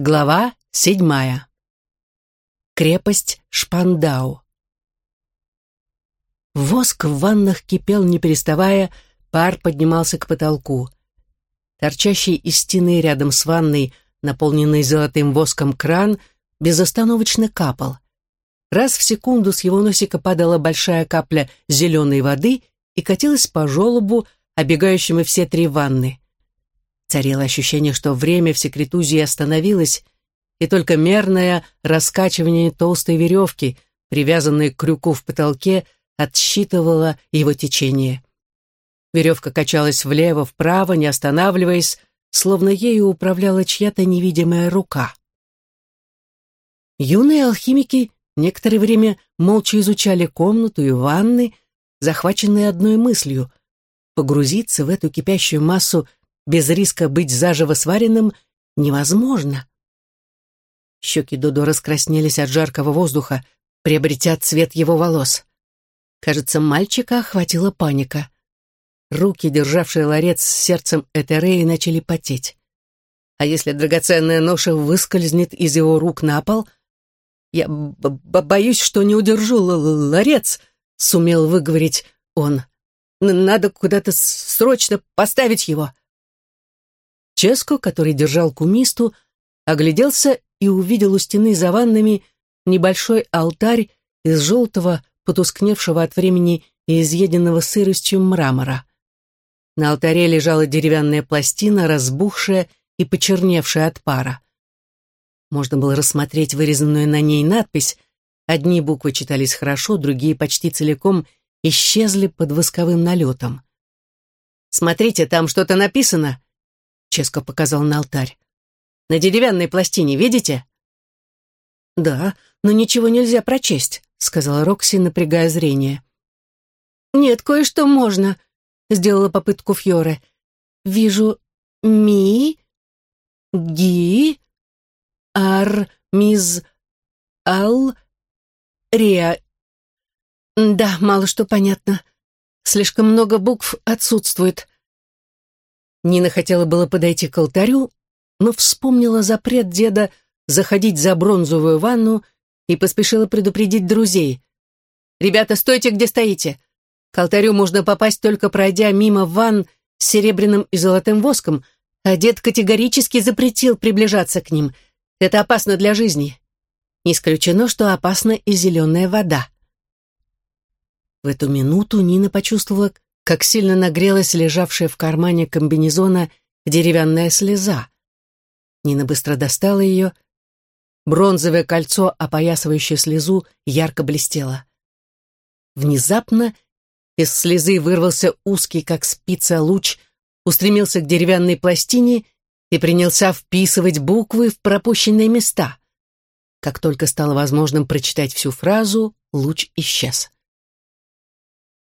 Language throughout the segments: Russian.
Глава седьмая. Крепость Шпандау. Воск в ваннах кипел, не переставая, пар поднимался к потолку. Торчащий из стены рядом с ванной, наполненный золотым воском кран, безостановочно капал. Раз в секунду с его носика падала большая капля зеленой воды и катилась по желобу, обегающему все три ванны. Царило ощущение, что время в секретузии остановилось, и только мерное раскачивание толстой веревки, привязанной к крюку в потолке, отсчитывало его течение. Веревка качалась влево-вправо, не останавливаясь, словно ею управляла чья-то невидимая рука. Юные алхимики некоторое время молча изучали комнату и ванны, захваченные одной мыслью — погрузиться в эту кипящую массу без риска быть заживо сваренным невозможно. Щеки Додо раскраснелись от жаркого воздуха, приобретя цвет его волос. Кажется, мальчика охватила паника. Руки, державшие ларец с сердцем Этереи, начали потеть. А если драгоценная ноша выскользнет из его рук на пол? Я боюсь, что не удержу ларец, сумел выговорить он. Надо куда-то срочно поставить его. Ческо, который держал кумисту, огляделся и увидел у стены за ваннами небольшой алтарь из желтого, потускневшего от времени и изъеденного сыростью мрамора. На алтаре лежала деревянная пластина, разбухшая и почерневшая от пара. Можно было рассмотреть вырезанную на ней надпись. Одни буквы читались хорошо, другие почти целиком исчезли под восковым налетом. «Смотрите, там что-то написано», Ческо показал на алтарь. «На деревянной пластине, видите?» «Да, но ничего нельзя прочесть», — сказала Рокси, напрягая зрение. «Нет, кое-что можно», — сделала попытку Фьоре. «Вижу ми, ги, ар, миз, ал, риа. Да, мало что понятно. Слишком много букв отсутствует. Нина хотела было подойти к алтарю, но вспомнила запрет деда заходить за бронзовую ванну и поспешила предупредить друзей. «Ребята, стойте, где стоите! К алтарю можно попасть, только пройдя мимо ванн с серебряным и золотым воском, а дед категорически запретил приближаться к ним. Это опасно для жизни. Не исключено, что опасна и зеленая вода». В эту минуту Нина почувствовала, как сильно нагрелась лежавшая в кармане комбинезона деревянная слеза. Нина быстро достала ее. Бронзовое кольцо, опоясывающее слезу, ярко блестело. Внезапно из слезы вырвался узкий, как спица, луч, устремился к деревянной пластине и принялся вписывать буквы в пропущенные места. Как только стало возможным прочитать всю фразу, луч исчез.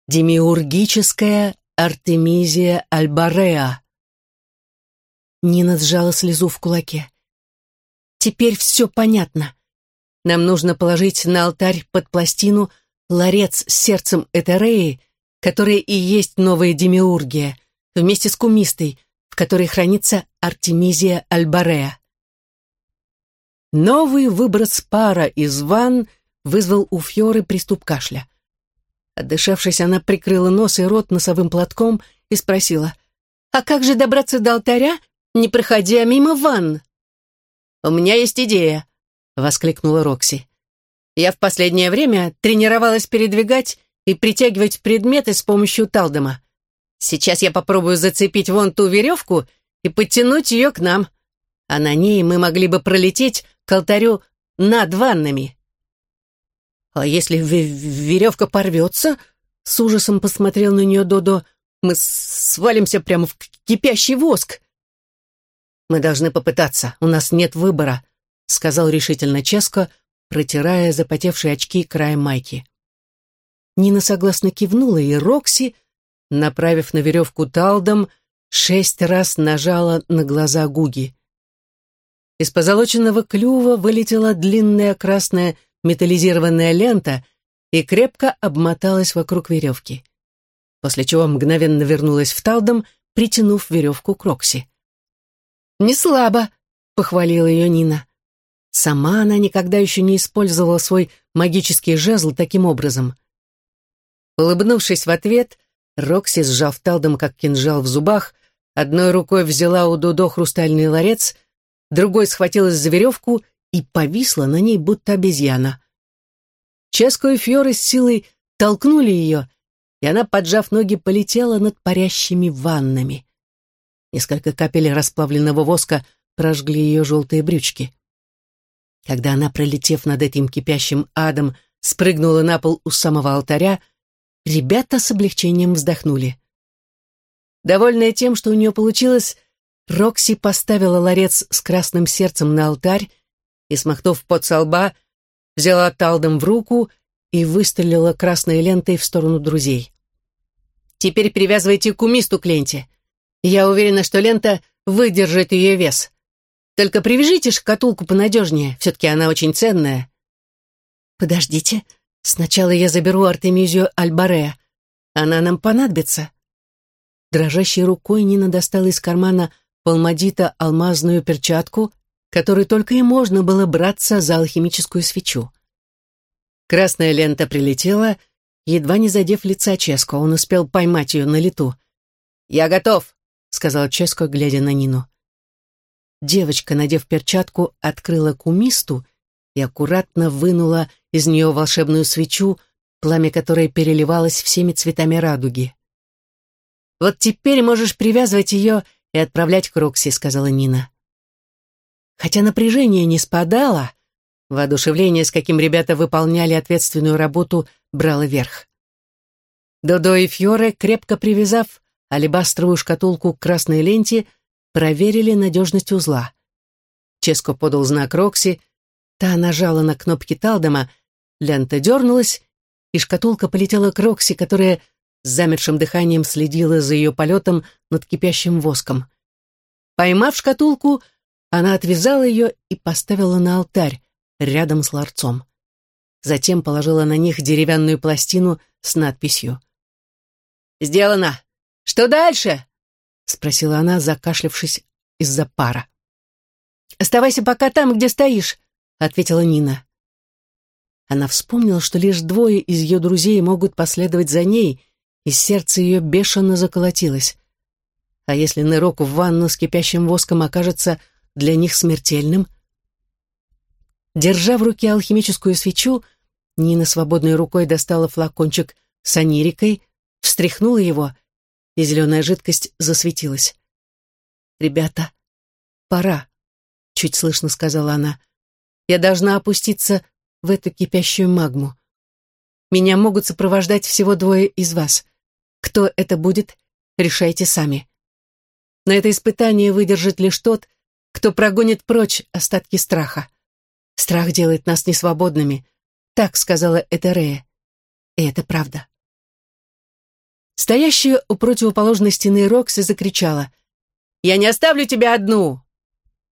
Демиургическая Артемизия Альбареа. Нина сжала слезу в кулаке. Теперь все понятно. Нам нужно положить на алтарь под пластину ларец с сердцем Этереи, которая и есть новая демиургия, вместе с кумистой, в которой хранится Артемизия Альбареа. Новый выброс пара из ванн вызвал у Фьоры приступ кашля. Отдышавшись, она прикрыла нос и рот носовым платком и спросила, «А как же добраться до алтаря, не проходя мимо ванн?» «У меня есть идея», — воскликнула Рокси. «Я в последнее время тренировалась передвигать и притягивать предметы с помощью талдома. Сейчас я попробую зацепить вон ту веревку и подтянуть ее к нам, а на ней мы могли бы пролететь к алтарю над ваннами». «А если веревка порвется?» С ужасом посмотрел на нее Додо. «Мы свалимся прямо в кипящий воск!» «Мы должны попытаться, у нас нет выбора», сказал решительно Ческо, протирая запотевшие очки краем майки. Нина согласно кивнула, и Рокси, направив на веревку талдом, шесть раз нажала на глаза Гуги. Из позолоченного клюва вылетела длинная красная металлизированная лента и крепко обмоталась вокруг веревки. После чего мгновенно вернулась в талдом, притянув веревку к Рокси. «Не слабо», — похвалила ее Нина. Сама она никогда еще не использовала свой магический жезл таким образом. Улыбнувшись в ответ, Рокси, сжав талдом, как кинжал в зубах, одной рукой взяла у Дудо хрустальный ларец, другой схватилась за веревку и повисла на ней, будто обезьяна. Ческо и Фьоры с силой толкнули ее, и она, поджав ноги, полетела над парящими ваннами. Несколько капель расплавленного воска прожгли ее желтые брючки. Когда она, пролетев над этим кипящим адом, спрыгнула на пол у самого алтаря, ребята с облегчением вздохнули. Довольная тем, что у нее получилось, Рокси поставила ларец с красным сердцем на алтарь и, смахнув под со лба, взяла талдом в руку и выстрелила красной лентой в сторону друзей. «Теперь привязывайте кумисту к ленте. Я уверена, что лента выдержит ее вес. Только привяжите шкатулку понадежнее, все-таки она очень ценная». «Подождите, сначала я заберу Артемизию Альбарея. Она нам понадобится». Дрожащей рукой Нина достала из кармана Палмадита алмазную перчатку, которой только и можно было браться за алхимическую свечу. Красная лента прилетела, едва не задев лица Ческо, он успел поймать ее на лету. «Я готов», — сказал Ческо, глядя на Нину. Девочка, надев перчатку, открыла кумисту и аккуратно вынула из нее волшебную свечу, пламя которой переливалось всеми цветами радуги. «Вот теперь можешь привязывать ее и отправлять к Рокси», — сказала Нина. Хотя напряжение не спадало, воодушевление, с каким ребята выполняли ответственную работу, брало верх. Додо и Фьоре, крепко привязав алебастровую шкатулку к красной ленте, проверили надежность узла. Ческо подал знак Рокси, та нажала на кнопки Талдома, лента дернулась, и шкатулка полетела к Рокси, которая с замершим дыханием следила за ее полетом над кипящим воском. Поймав шкатулку, она отвязала ее и поставила на алтарь рядом с ларцом. Затем положила на них деревянную пластину с надписью. «Сделано! Что дальше?» — спросила она, закашлявшись из-за пара. «Оставайся пока там, где стоишь», — ответила Нина. Она вспомнила, что лишь двое из ее друзей могут последовать за ней, и сердце ее бешено заколотилось. А если нырок в ванну с кипящим воском окажется для них смертельным? Держа в руке алхимическую свечу, Нина свободной рукой достала флакончик с анирикой, встряхнула его, и зеленая жидкость засветилась. «Ребята, пора», — чуть слышно сказала она. «Я должна опуститься в эту кипящую магму. Меня могут сопровождать всего двое из вас. Кто это будет, решайте сами. Но это испытание выдержит лишь тот, кто прогонит прочь остатки страха. Страх делает нас несвободными, так сказала Этерея. И это правда. Стоящая у противоположной стены Рокси закричала. «Я не оставлю тебя одну!»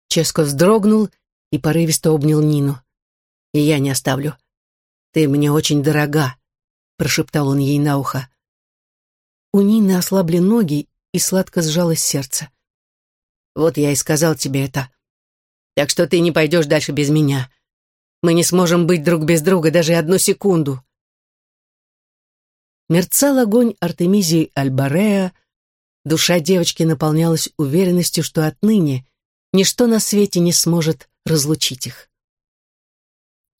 Ческо вздрогнул и порывисто обнял Нину. «И я не оставлю. Ты мне очень дорога», — прошептал он ей на ухо. У Нины ослабли ноги, и сладко сжалось сердце. «Вот я и сказал тебе это. Так что ты не пойдешь дальше без меня. Мы не сможем быть друг без друга даже одну секунду». Мерцал огонь Артемизии Альбарея, душа девочки наполнялась уверенностью, что отныне ничто на свете не сможет разлучить их.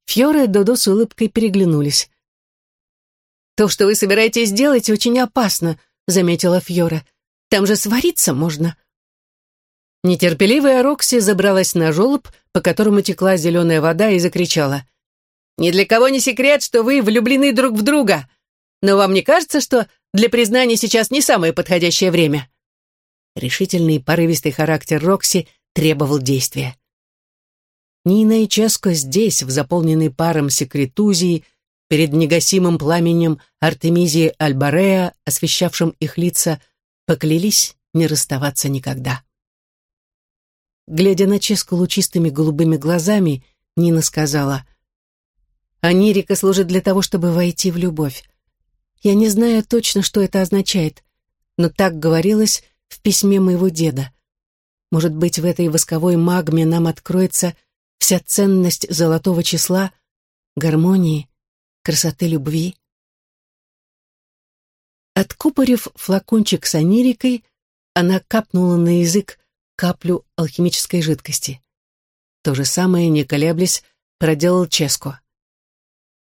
Фьора и Додо с улыбкой переглянулись. «То, что вы собираетесь делать, очень опасно», — заметила Фьора. «Там же свариться можно». Нетерпеливая Рокси забралась на желоб, по которому текла зеленая вода, и закричала. «Ни для кого не секрет, что вы влюблены друг в друга. Но вам не кажется, что для признания сейчас не самое подходящее время?» Решительный и порывистый характер Рокси требовал действия. Нина и Ческо здесь, в заполненной паром секретузии, перед негасимым пламенем Артемизии Альбарея, освещавшим их лица, поклялись не расставаться никогда. Глядя на Ческу лучистыми голубыми глазами, Нина сказала, «Анирика служит для того, чтобы войти в любовь. Я не знаю точно, что это означает, но так говорилось в письме моего деда. Может быть, в этой восковой магме нам откроется вся ценность золотого числа, гармонии, красоты любви. Откупорив флакончик с анирикой, она капнула на язык каплю алхимической жидкости. То же самое, не колеблясь, проделал Ческо.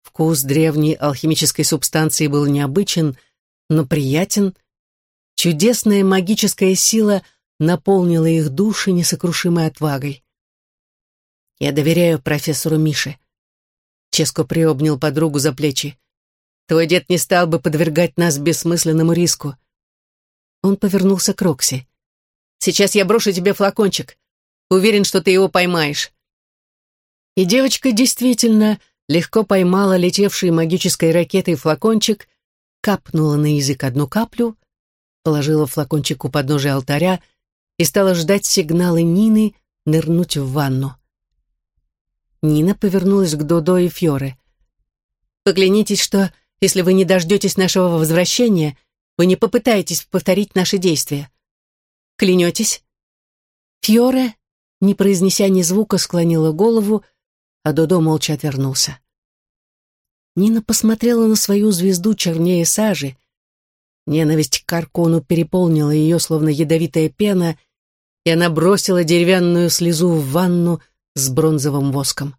Вкус древней алхимической субстанции был необычен, но приятен. Чудесная магическая сила наполнила их души несокрушимой отвагой. «Я доверяю профессору Мише». Ческо приобнял подругу за плечи. «Твой дед не стал бы подвергать нас бессмысленному риску». Он повернулся к Рокси. «Сейчас я брошу тебе флакончик. Уверен, что ты его поймаешь». И девочка действительно легко поймала летевший магической ракетой флакончик, капнула на язык одну каплю, положила флакончик у подножия алтаря и стала ждать сигнала Нины нырнуть в ванну. Нина повернулась к Додо и Фьоре. «Поклянитесь, что, если вы не дождетесь нашего возвращения, вы не попытаетесь повторить наши действия. Клянетесь?» Фьоре, не произнеся ни звука, склонила голову, а Додо молча отвернулся. Нина посмотрела на свою звезду чернее сажи. Ненависть к Каркону переполнила ее, словно ядовитая пена, и она бросила деревянную слезу в ванну с бронзовым воском.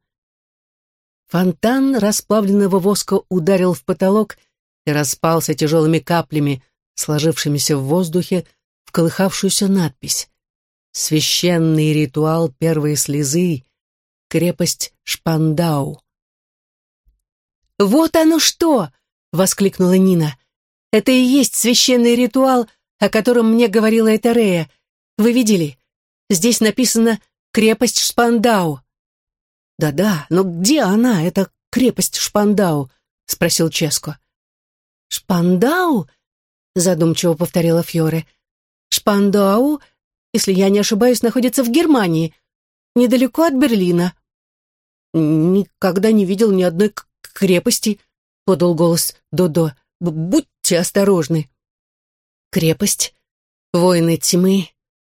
Фонтан расплавленного воска ударил в потолок и распался тяжелыми каплями, сложившимися в воздухе, в колыхавшуюся надпись. «Священный ритуал первой слезы крепость Шпандау. «Вот оно что!» — воскликнула Нина. «Это и есть священный ритуал, о котором мне говорила Этерея. Вы видели? Здесь написано «крепость Шпандау». «Да-да, но где она, эта крепость Шпандау?» — спросил Ческо. «Шпандау?» — задумчиво повторила Фьоре. «Шпандау, если я не ошибаюсь, находится в Германии, недалеко от Берлина». «Никогда не видел ни одной крепости», — подал голос Додо. «Будьте осторожны». «Крепость, воины тьмы,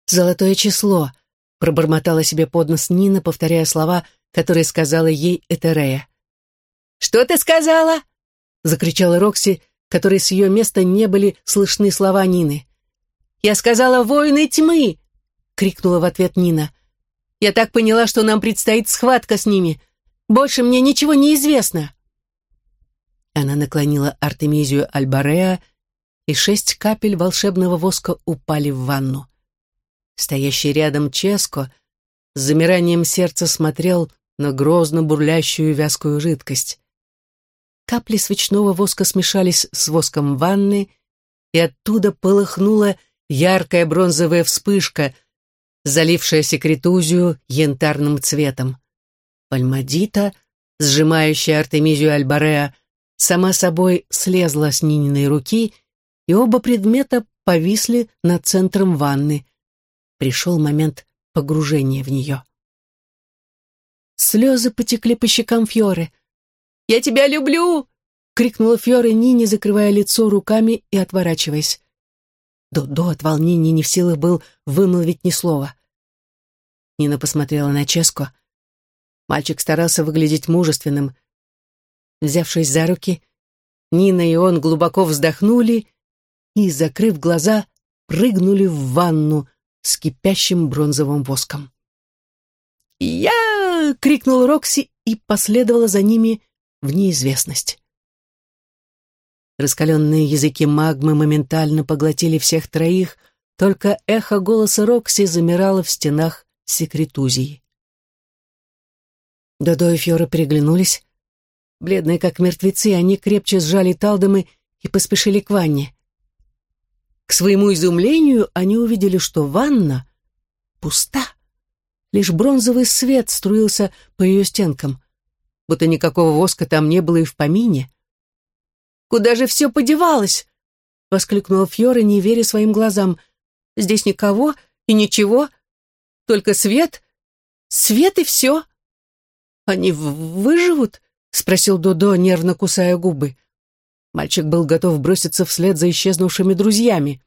золотое число», — пробормотала себе под нос Нина, повторяя слова, которые сказала ей Этерея. «Что ты сказала?» — закричала Рокси, которой с ее места не были слышны слова Нины. «Я сказала «воины тьмы!» — крикнула в ответ Нина. Я так поняла, что нам предстоит схватка с ними. Больше мне ничего не известно». Она наклонила Артемизию Альбареа, и шесть капель волшебного воска упали в ванну. Стоящий рядом Ческо с замиранием сердца смотрел на грозно бурлящую вязкую жидкость. Капли свечного воска смешались с воском ванны, и оттуда полыхнула яркая бронзовая вспышка — залившая секретузию янтарным цветом. Пальмадита, сжимающая Артемизию Альбареа, сама собой слезла с Нининой руки, и оба предмета повисли над центром ванны. Пришел момент погружения в нее. Слезы потекли по щекам Фьоры. «Я тебя люблю!» — крикнула Фьоре Нине, закрывая лицо руками и отворачиваясь. Додо от волнения не в силах был вымолвить ни слова. Нина посмотрела на Ческо. Мальчик старался выглядеть мужественным. Взявшись за руки, Нина и он глубоко вздохнули и, закрыв глаза, прыгнули в ванну с кипящим бронзовым воском. «Я!» — крикнул Рокси и последовала за ними в неизвестность. Раскаленные языки магмы моментально поглотили всех троих, только эхо голоса Рокси замирало в стенах секретузии. Додо и Фьора переглянулись. Бледные, как мертвецы, они крепче сжали талдомы и поспешили к ванне. К своему изумлению они увидели, что ванна пуста. Лишь бронзовый свет струился по ее стенкам, будто никакого воска там не было и в помине. Куда же все подевалось?» — воскликнула Фьора, не веря своим глазам. «Здесь никого и ничего, только свет, свет и все». «Они выживут?» — спросил Додо, нервно кусая губы. Мальчик был готов броситься вслед за исчезнувшими друзьями.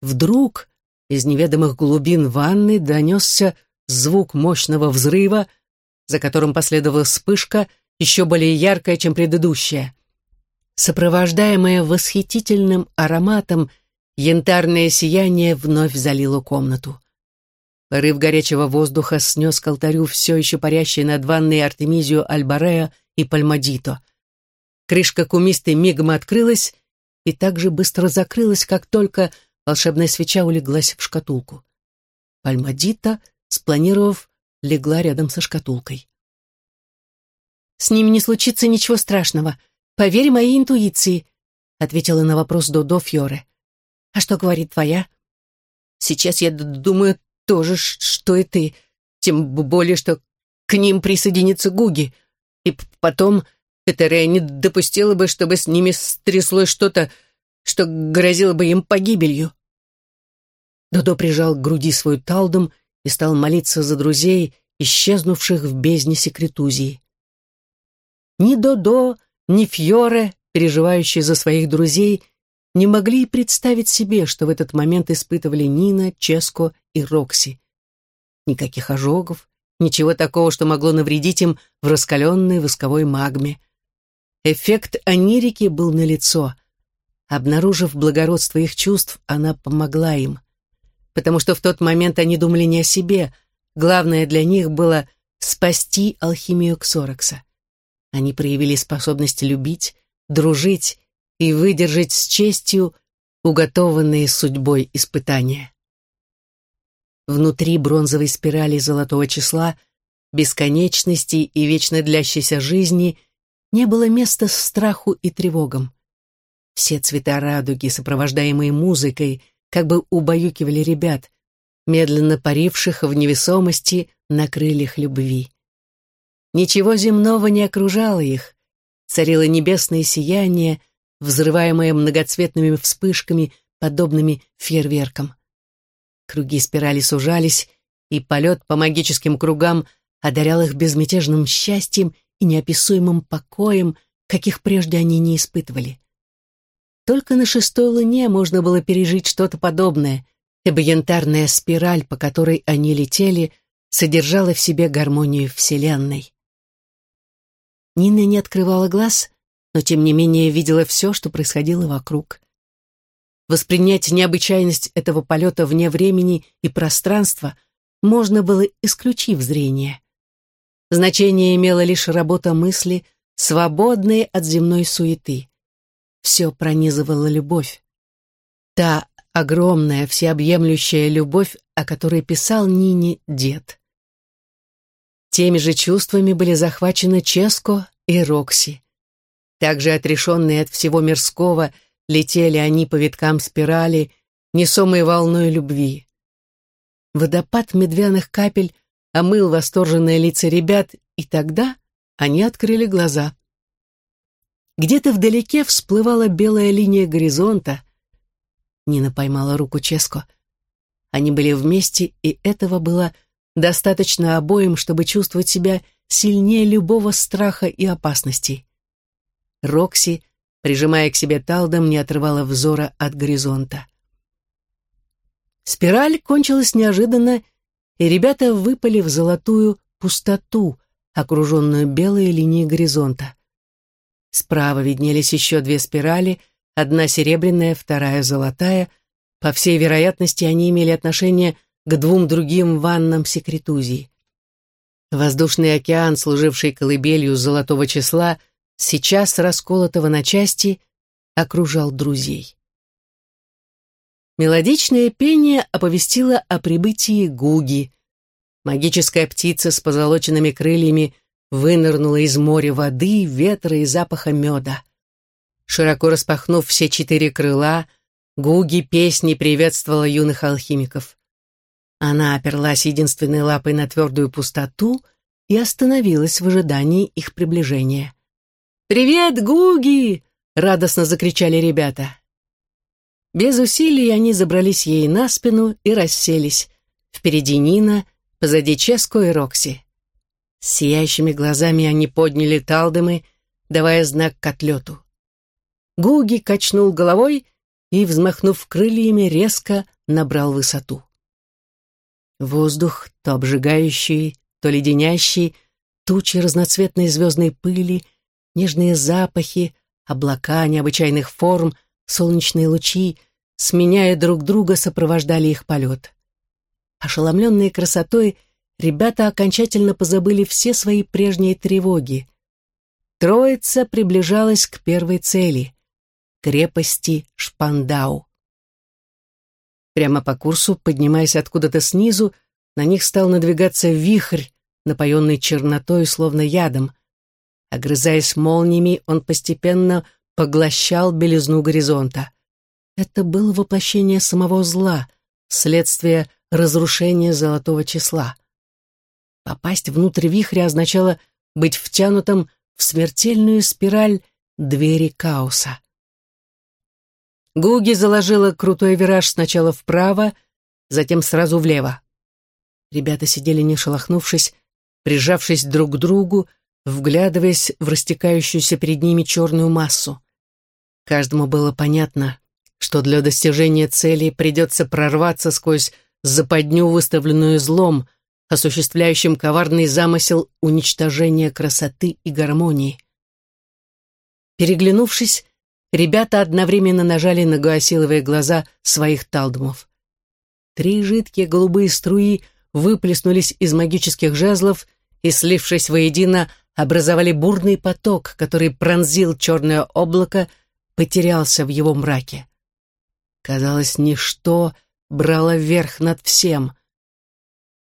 Вдруг из неведомых глубин ванны донесся звук мощного взрыва, за которым последовала вспышка, еще более яркая, чем предыдущая. Сопровождаемая восхитительным ароматом, янтарное сияние вновь залило комнату. Порыв горячего воздуха снес к алтарю все еще парящие над ванной Артемизию Альбарея и Пальмадито. Крышка кумисты мигом открылась и так же быстро закрылась, как только волшебная свеча улеглась в шкатулку. Пальмадита, спланировав, легла рядом со шкатулкой. «С ними не случится ничего страшного. Поверь моей интуиции», — ответила на вопрос Додо Фьоре. «А что говорит твоя?» «Сейчас я думаю то же, что и ты, тем более, что к ним присоединится Гуги, и потом Этерея не допустила бы, чтобы с ними стряслось что-то, что грозило бы им погибелью. Додо прижал к груди свой талдом и стал молиться за друзей, исчезнувших в бездне секретузии. Ни Додо, ни Фьоре, переживающие за своих друзей, не могли и представить себе, что в этот момент испытывали Нина, Ческо и Рокси. Никаких ожогов, ничего такого, что могло навредить им в раскаленной восковой магме. Эффект анирики был налицо. Обнаружив благородство их чувств, она помогла им. Потому что в тот момент они думали не о себе, главное для них было спасти алхимию Ксорокса. Они проявили способность любить, дружить и выдержать с честью уготованные судьбой испытания. Внутри бронзовой спирали золотого числа, бесконечности и вечно длящейся жизни не было места страху и тревогам. Все цвета радуги, сопровождаемые музыкой, как бы убаюкивали ребят, медленно паривших в невесомости на крыльях любви. Ничего земного не окружало их, царило небесное сияние, взрываемое многоцветными вспышками, подобными фейерверкам. Круги спирали сужались, и полет по магическим кругам одарял их безмятежным счастьем и неописуемым покоем, каких прежде они не испытывали. Только на шестой луне можно было пережить что-то подобное, ибо янтарная спираль, по которой они летели, содержала в себе гармонию Вселенной. Нина не открывала глаз, но тем не менее видела все, что происходило вокруг. Воспринять необычайность этого полета вне времени и пространства можно было, исключив зрение. Значение имела лишь работа мысли, свободные от земной суеты. Все пронизывала любовь. Та огромная, всеобъемлющая любовь, о которой писал Нине дед. Теми же чувствами были захвачены Ческо и Рокси. Также отрешенные от всего мирского – Летели они по виткам спирали, несомые волной любви. Водопад медвяных капель омыл восторженные лица ребят, и тогда они открыли глаза. Где-то вдалеке всплывала белая линия горизонта. Нина поймала руку Ческо. Они были вместе, и этого было достаточно обоим, чтобы чувствовать себя сильнее любого страха и опасности. Рокси прижимая к себе талдом, не отрывала взора от горизонта. Спираль кончилась неожиданно, и ребята выпали в золотую пустоту, окруженную белой линией горизонта. Справа виднелись еще две спирали, одна серебряная, вторая золотая. По всей вероятности, они имели отношение к двум другим ваннам секретузии. Воздушный океан, служивший колыбелью золотого числа, — сейчас расколотого на части, окружал друзей. Мелодичное пение оповестило о прибытии Гуги. Магическая птица с позолоченными крыльями вынырнула из моря воды, ветра и запаха меда. Широко распахнув все четыре крыла, Гуги песни приветствовала юных алхимиков. Она оперлась единственной лапой на твердую пустоту и остановилась в ожидании их приближения. «Привет, Гуги!» — радостно закричали ребята. Без усилий они забрались ей на спину и расселись. Впереди Нина, позади Ческо и Рокси. С сияющими глазами они подняли талдемы, давая знак к отлету. Гуги качнул головой и, взмахнув крыльями, резко набрал высоту. Воздух, то обжигающий, то леденящий, тучи разноцветной звездной пыли, нежные запахи, облака необычайных форм, солнечные лучи, сменяя друг друга, сопровождали их полет. Ошеломленные красотой, ребята окончательно позабыли все свои прежние тревоги. Троица приближалась к первой цели — крепости Шпандау. Прямо по курсу, поднимаясь откуда-то снизу, на них стал надвигаться вихрь, напоенный чернотой, словно ядом. Огрызаясь молниями, он постепенно поглощал белизну горизонта. Это было воплощение самого зла, следствие разрушения золотого числа. Попасть внутрь вихря означало быть втянутым в смертельную спираль двери хаоса. Гуги заложила крутой вираж сначала вправо, затем сразу влево. Ребята сидели не шелохнувшись, прижавшись друг к другу, вглядываясь в растекающуюся перед ними черную массу. Каждому было понятно, что для достижения цели придется прорваться сквозь западню, выставленную злом, осуществляющим коварный замысел уничтожения красоты и гармонии. Переглянувшись, ребята одновременно нажали на гуасиловые глаза своих талдумов. Три жидкие голубые струи выплеснулись из магических жезлов и, слившись воедино, образовали бурный поток, который пронзил черное облако, потерялся в его мраке. Казалось, ничто брало верх над всем.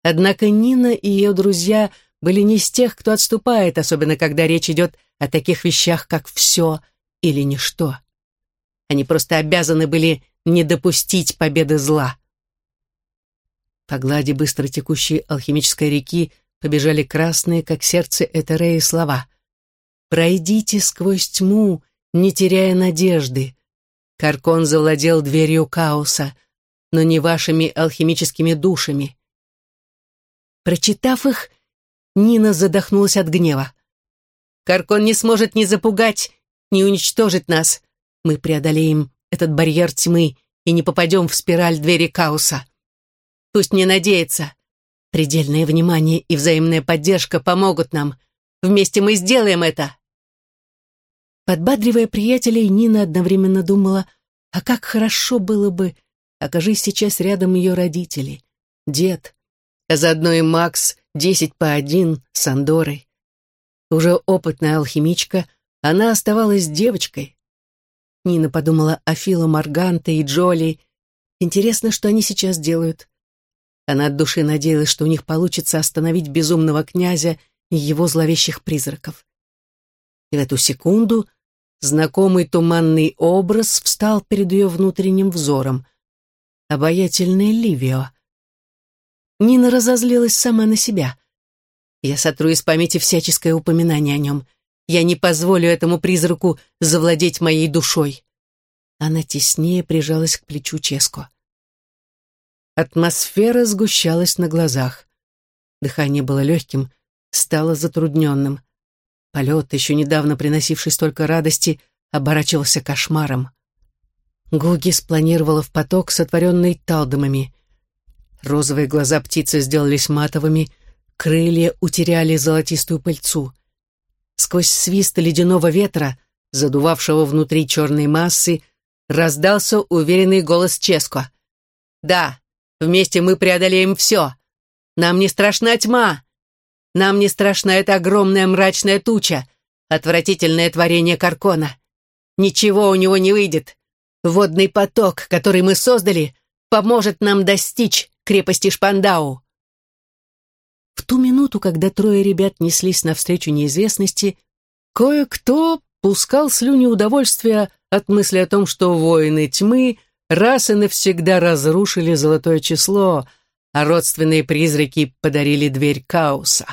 Однако Нина и ее друзья были не из тех, кто отступает, особенно когда речь идет о таких вещах, как «все» или ничто. Они просто обязаны были не допустить победы зла. По глади быстро текущей алхимической реки побежали красные, как сердце Этереи, слова. «Пройдите сквозь тьму, не теряя надежды. Каркон завладел дверью хаоса, но не вашими алхимическими душами». Прочитав их, Нина задохнулась от гнева. «Каркон не сможет ни запугать, не уничтожит нас. Мы преодолеем этот барьер тьмы и не попадем в спираль двери хаоса. Пусть не надеется. Предельное внимание и взаимная поддержка помогут нам. Вместе мы сделаем это. Подбадривая приятелей, Нина одновременно думала, а как хорошо было бы, окажись сейчас рядом ее родители, дед, а заодно и Макс, десять по один, с Андорой. Уже опытная алхимичка, она оставалась девочкой. Нина подумала о Фило Марганте и Джоли. Интересно, что они сейчас делают. Она от души надеялась, что у них получится остановить безумного князя и его зловещих призраков. И в эту секунду знакомый туманный образ встал перед ее внутренним взором. Обаятельный Ливио. Нина разозлилась сама на себя. Я сотру из памяти всяческое упоминание о нем. Я не позволю этому призраку завладеть моей душой. Она теснее прижалась к плечу Ческо. Атмосфера сгущалась на глазах. Дыхание было легким, стало затрудненным. Полет, еще недавно приносивший столько радости, оборачивался кошмаром. Гуги спланировала в поток, сотворенный талдомами. Розовые глаза птицы сделались матовыми, крылья утеряли золотистую пыльцу — Сквозь свист ледяного ветра, задувавшего внутри черной массы, раздался уверенный голос Ческо. «Да, вместе мы преодолеем все. Нам не страшна тьма. Нам не страшна эта огромная мрачная туча, отвратительное творение Каркона. Ничего у него не выйдет. Водный поток, который мы создали, поможет нам достичь крепости Шпандау. В ту минуту, когда трое ребят неслись навстречу неизвестности, кое-кто пускал слюни удовольствия от мысли о том, что воины тьмы раз и навсегда разрушили золотое число, а родственные призраки подарили дверь хаоса.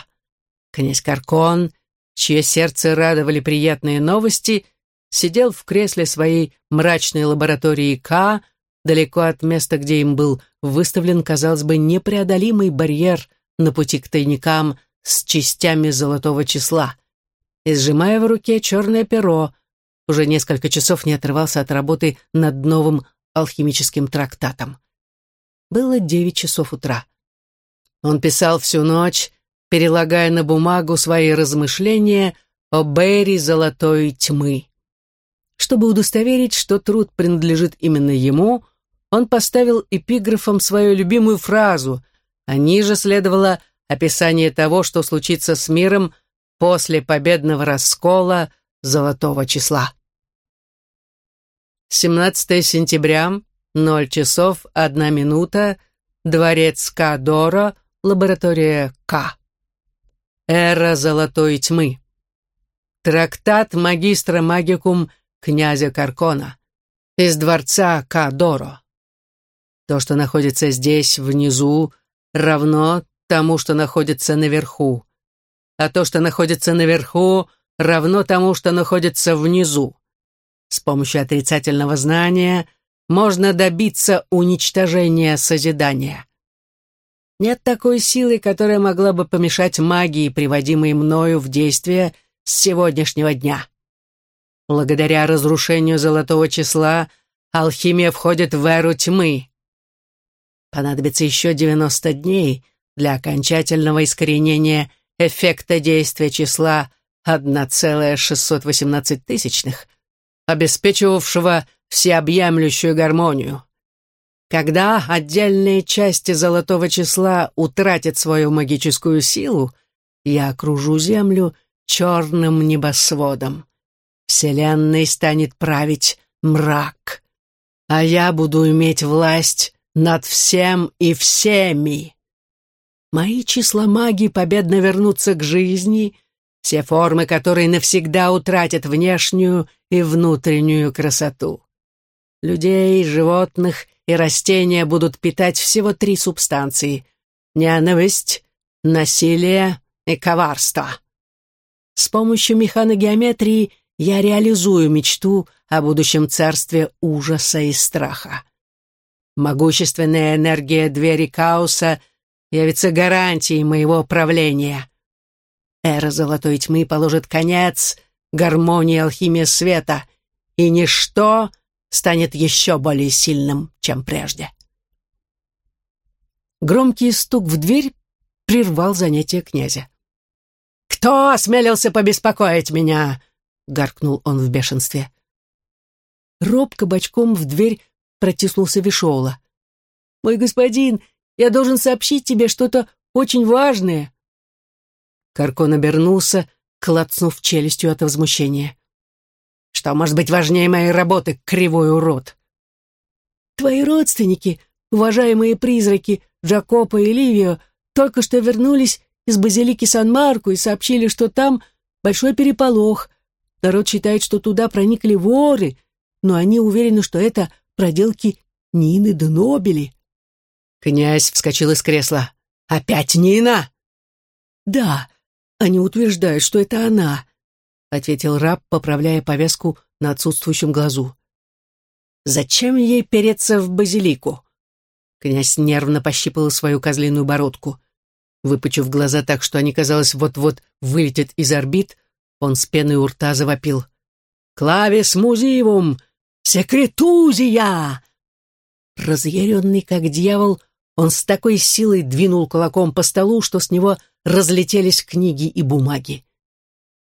Князь Каркон, чье сердце радовали приятные новости, сидел в кресле своей мрачной лаборатории К, далеко от места, где им был выставлен, казалось бы, непреодолимый барьер — на пути к тайникам с частями золотого числа и, сжимая в руке черное перо, уже несколько часов не отрывался от работы над новым алхимическим трактатом. Было девять часов утра. Он писал всю ночь, перелагая на бумагу свои размышления о Берри золотой тьмы. Чтобы удостоверить, что труд принадлежит именно ему, он поставил эпиграфом свою любимую фразу, а ниже следовало описание того, что случится с миром после победного раскола золотого числа. 17 сентября, 0 часов 1 минута, дворец Кадора, лаборатория К. Эра золотой тьмы. Трактат магистра магикум князя Каркона из дворца Кадоро. То, что находится здесь, внизу, равно тому, что находится наверху. А то, что находится наверху, равно тому, что находится внизу. С помощью отрицательного знания можно добиться уничтожения созидания. Нет такой силы, которая могла бы помешать магии, приводимой мною в действие с сегодняшнего дня. Благодаря разрушению золотого числа алхимия входит в эру тьмы. Понадобится еще 90 дней для окончательного искоренения эффекта действия числа 1,618 тысячных, обеспечивавшего всеобъемлющую гармонию. Когда отдельные части золотого числа утратят свою магическую силу, я окружу Землю черным небосводом. Вселенной станет править мрак, а я буду иметь власть над всем и всеми. Мои числа магии победно вернутся к жизни, все формы которой навсегда утратят внешнюю и внутреннюю красоту. Людей, животных и растения будут питать всего три субстанции — ненависть, насилие и коварство. С помощью механогеометрии я реализую мечту о будущем царстве ужаса и страха. Могущественная энергия двери Кауса явится гарантией моего правления. Эра Золотой Тьмы положит конец гармонии алхимии света, и ничто станет еще более сильным, чем прежде. Громкий стук в дверь прервал занятие князя. «Кто осмелился побеспокоить меня?» — гаркнул он в бешенстве. Робко бочком в дверь протиснулся Вишоула. «Мой господин, я должен сообщить тебе что-то очень важное». Каркон обернулся, клацнув челюстью от возмущения. «Что может быть важнее моей работы, кривой урод?» «Твои родственники, уважаемые призраки Джакопо и Ливио, только что вернулись из базилики Сан-Марко и сообщили, что там большой переполох. Народ считает, что туда проникли воры, но они уверены, что это проделки Нины Денобели. Князь вскочил из кресла. «Опять Нина?» «Да, они утверждают, что это она», — ответил раб, поправляя повязку на отсутствующем глазу. «Зачем ей переться в базилику?» Князь нервно пощипал свою козлиную бородку. Выпучив глаза так, что они, казалось, вот-вот вылетят из орбит, он с пеной у рта завопил. «Клавис музивум! Секретузия!» Разъяренный как дьявол, он с такой силой двинул кулаком по столу, что с него разлетелись книги и бумаги.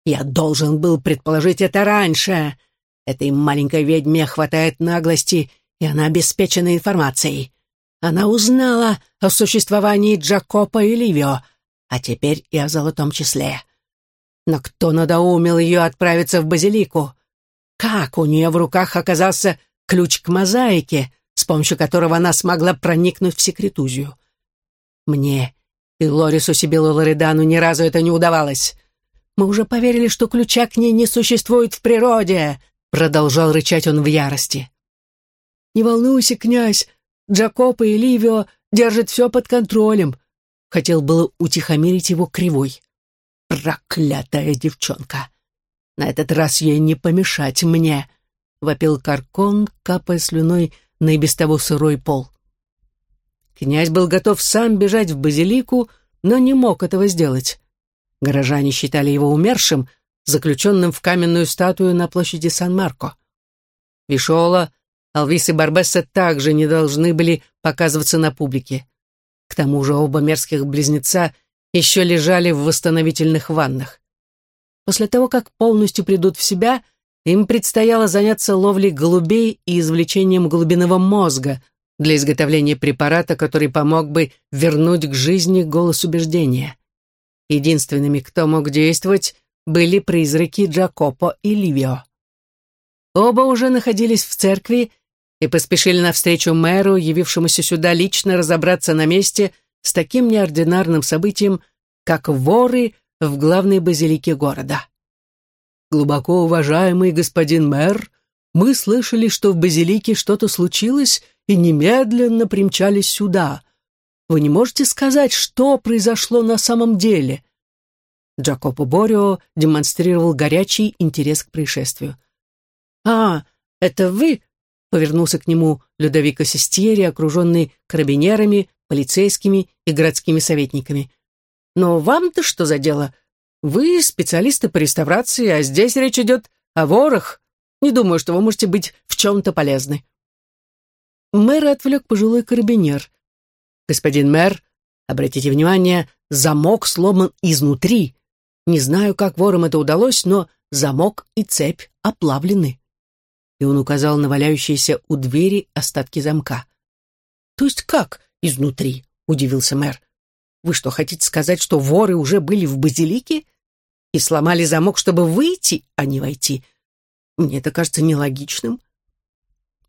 «Я должен был предположить это раньше. Этой маленькой ведьме хватает наглости, и она обеспечена информацией. Она узнала о существовании Джакопа и Ливио, а теперь и о золотом числе. Но кто надоумил ее отправиться в базилику? Как у нее в руках оказался ключ к мозаике, с помощью которого она смогла проникнуть в секретузию? Мне и Лорису Сибилу Лоредану ни разу это не удавалось. Мы уже поверили, что ключа к ней не существует в природе, продолжал рычать он в ярости. «Не волнуйся, князь, Джакопо и Ливио держат все под контролем. Хотел было утихомирить его кривой. Проклятая девчонка! На этот раз ей не помешать мне, вопил Каркон, капая слюной на и без того сырой пол. Князь был готов сам бежать в базилику, но не мог этого сделать. Горожане считали его умершим, заключенным в каменную статую на площади Сан-Марко. Вишола Алвис и Барбесса также не должны были показываться на публике. К тому же оба мерзких близнеца еще лежали в восстановительных ваннах. После того, как полностью придут в себя, им предстояло заняться ловлей голубей и извлечением глубинного мозга для изготовления препарата, который помог бы вернуть к жизни голос убеждения. Единственными, кто мог действовать, были призраки Джакопо и Ливио. Оба уже находились в церкви и поспешили навстречу мэру, явившемуся сюда лично разобраться на месте с таким неординарным событием, как воры в главной базилике города. «Глубоко уважаемый господин мэр, мы слышали, что в базилике что-то случилось и немедленно примчались сюда. Вы не можете сказать, что произошло на самом деле?» Джакопо Борио демонстрировал горячий интерес к происшествию. «А, это вы?» — повернулся к нему Людовико Сестьери, окруженный карабинерами, полицейскими и городскими советниками. «Но вам-то что за дело? Вы специалисты по реставрации, а здесь речь идет о ворах. Не думаю, что вы можете быть в чем-то полезны». Мэра отвлек пожилой карабинер. «Господин мэр, обратите внимание, замок сломан изнутри. Не знаю, как ворам это удалось, но замок и цепь оплавлены». И он указал на валяющиеся у двери остатки замка. «То есть как изнутри?» — удивился мэр. «Вы что, хотите сказать, что воры уже были в базилике и сломали замок, чтобы выйти, а не войти? Мне это кажется нелогичным».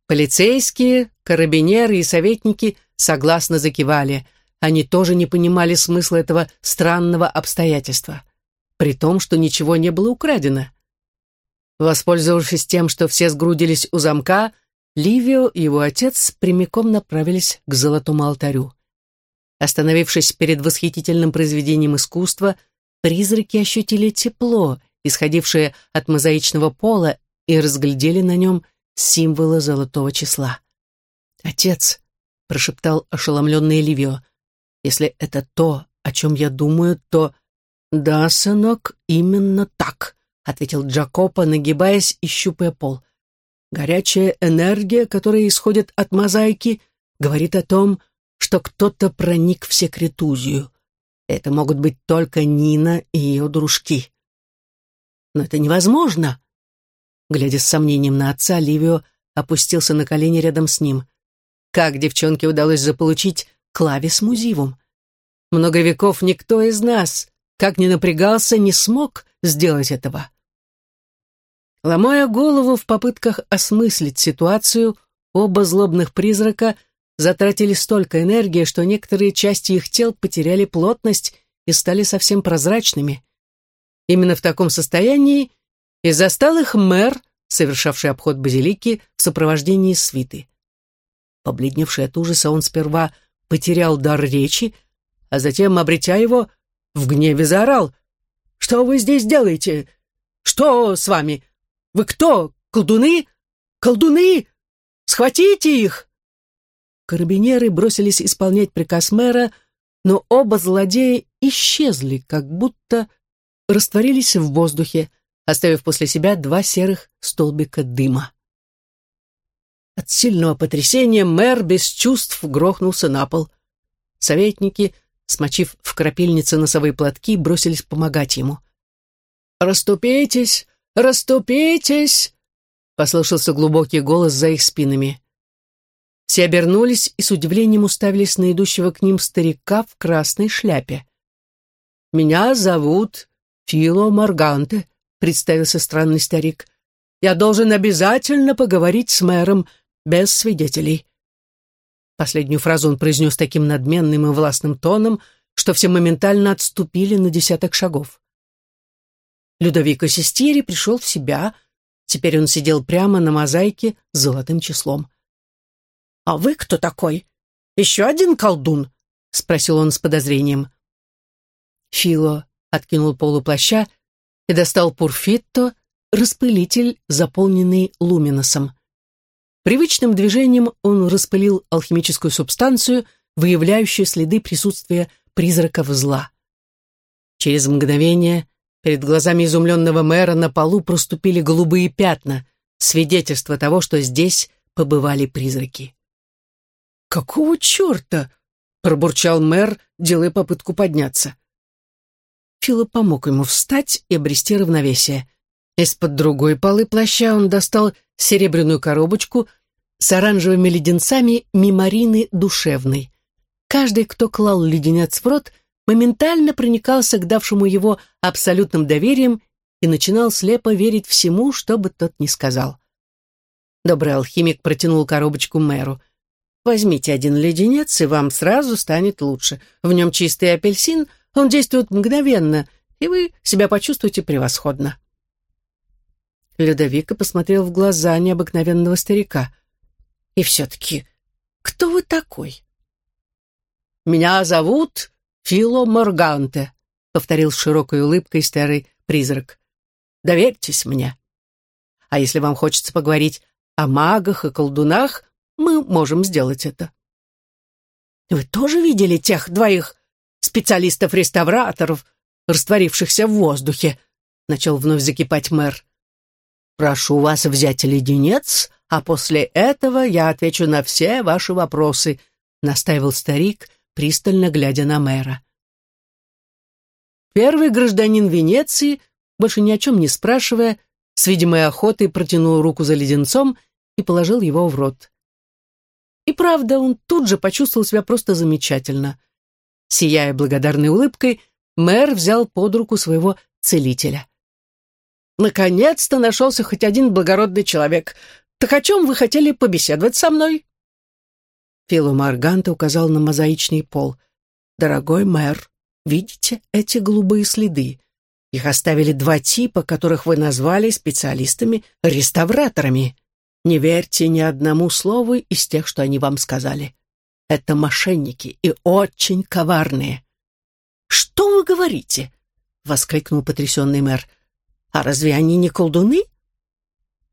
Полицейские, карабинеры и советники согласно закивали. Они тоже не понимали смысла этого странного обстоятельства при том, что ничего не было украдено. Воспользовавшись тем, что все сгрудились у замка, Ливио и его отец прямиком направились к золотому алтарю. Остановившись перед восхитительным произведением искусства, призраки ощутили тепло, исходившее от мозаичного пола, и разглядели на нем символы золотого числа. «Отец», — прошептал ошеломленный Ливио, — «если это то, о чем я думаю, то...» «Да, сынок, именно так», — ответил Джакопо, нагибаясь и щупая пол. «Горячая энергия, которая исходит от мозаики, говорит о том, что кто-то проник в секретузию. Это могут быть только Нина и ее дружки». «Но это невозможно!» Глядя с сомнением на отца, Ливио опустился на колени рядом с ним. Как девчонке удалось заполучить клави с музивом? Много веков никто из нас как ни напрягался, не смог сделать этого. Ломая голову в попытках осмыслить ситуацию, оба злобных призрака затратили столько энергии, что некоторые части их тел потеряли плотность и стали совсем прозрачными. Именно в таком состоянии и застал их мэр, совершавший обход базилики в сопровождении свиты. Побледневший от ужаса, он сперва потерял дар речи, а затем, обретя его, в гневе заорал. «Что вы здесь делаете? Что с вами? Вы кто, колдуны? Колдуны! Схватите их!» Карабинеры бросились исполнять приказ мэра, но оба злодея исчезли, как будто растворились в воздухе, оставив после себя два серых столбика дыма. От сильного потрясения мэр без чувств грохнулся на пол. Советники, смочив в крапильнице носовые платки, бросились помогать ему. «Раступитесь! Раступитесь!» Послышался глубокий голос за их спинами. Все обернулись и с удивлением уставились на идущего к ним старика в красной шляпе. «Меня зовут Фило Морганте», — представился странный старик. «Я должен обязательно поговорить с мэром без свидетелей. Последнюю фразу он произнес таким надменным и властным тоном, что все моментально отступили на десяток шагов. Людовико Сестири пришел в себя. Теперь он сидел прямо на мозаике с золотым числом. «А вы кто такой? Еще один колдун?» — спросил он с подозрением. Фило откинул полуплаща и достал пурфитто, распылитель, заполненный луминосом. Привычным движением он распылил алхимическую субстанцию, выявляющую следы присутствия призраков зла. Через мгновение перед глазами изумленного мэра на полу проступили голубые пятна, свидетельство того, что здесь побывали призраки. «Какого черта?» — пробурчал мэр, делая попытку подняться. Фила помог ему встать и обрести равновесие. Из-под другой полы плаща он достал серебряную коробочку с оранжевыми леденцами мимарины душевной. Каждый, кто клал леденец в рот, моментально проникался к давшему его абсолютным доверием и начинал слепо верить всему, что бы тот ни сказал. Добрый алхимик протянул коробочку мэру. «Возьмите один леденец, и вам сразу станет лучше. В нем чистый апельсин, он действует мгновенно, и вы себя почувствуете превосходно». Людовика посмотрел в глаза необыкновенного старика. «И все-таки, кто вы такой?» «Меня зовут Фило Морганте», — повторил с широкой улыбкой старый призрак. «Доверьтесь мне. А если вам хочется поговорить о магах и колдунах, мы можем сделать это». «Вы тоже видели тех двоих специалистов-реставраторов, растворившихся в воздухе?» — начал вновь закипать мэр. «Прошу вас взять леденец, а после этого я отвечу на все ваши вопросы», — настаивал старик, пристально глядя на мэра. Первый гражданин Венеции, больше ни о чем не спрашивая, с видимой охотой протянул руку за леденцом и положил его в рот. И правда, он тут же почувствовал себя просто замечательно. Сияя благодарной улыбкой, мэр взял под руку своего целителя. «Наконец-то нашелся хоть один благородный человек. Так о чем вы хотели побеседовать со мной?» Фило Марганта указал на мозаичный пол. «Дорогой мэр, видите эти голубые следы? Их оставили два типа, которых вы назвали специалистами-реставраторами. Не верьте ни одному слову из тех, что они вам сказали. Это мошенники и очень коварные». «Что вы говорите?» — воскликнул потрясенный мэр. «А разве они не колдуны?»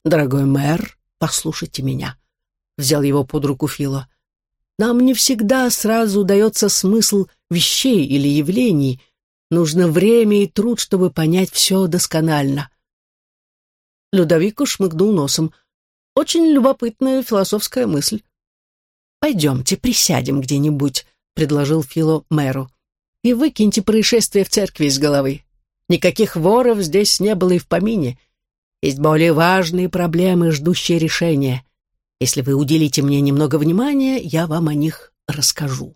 «Дорогой мэр, послушайте меня», — взял его под руку Фило. Нам не всегда сразу удается смысл вещей или явлений. Нужно время и труд, чтобы понять все досконально. Людовику шмыгнул носом. Очень любопытная философская мысль. «Пойдемте, присядем где-нибудь», — предложил Фило мэру. «И выкиньте происшествие в церкви из головы. Никаких воров здесь не было и в помине. Есть более важные проблемы, ждущие решения. Если вы уделите мне немного внимания, я вам о них расскажу».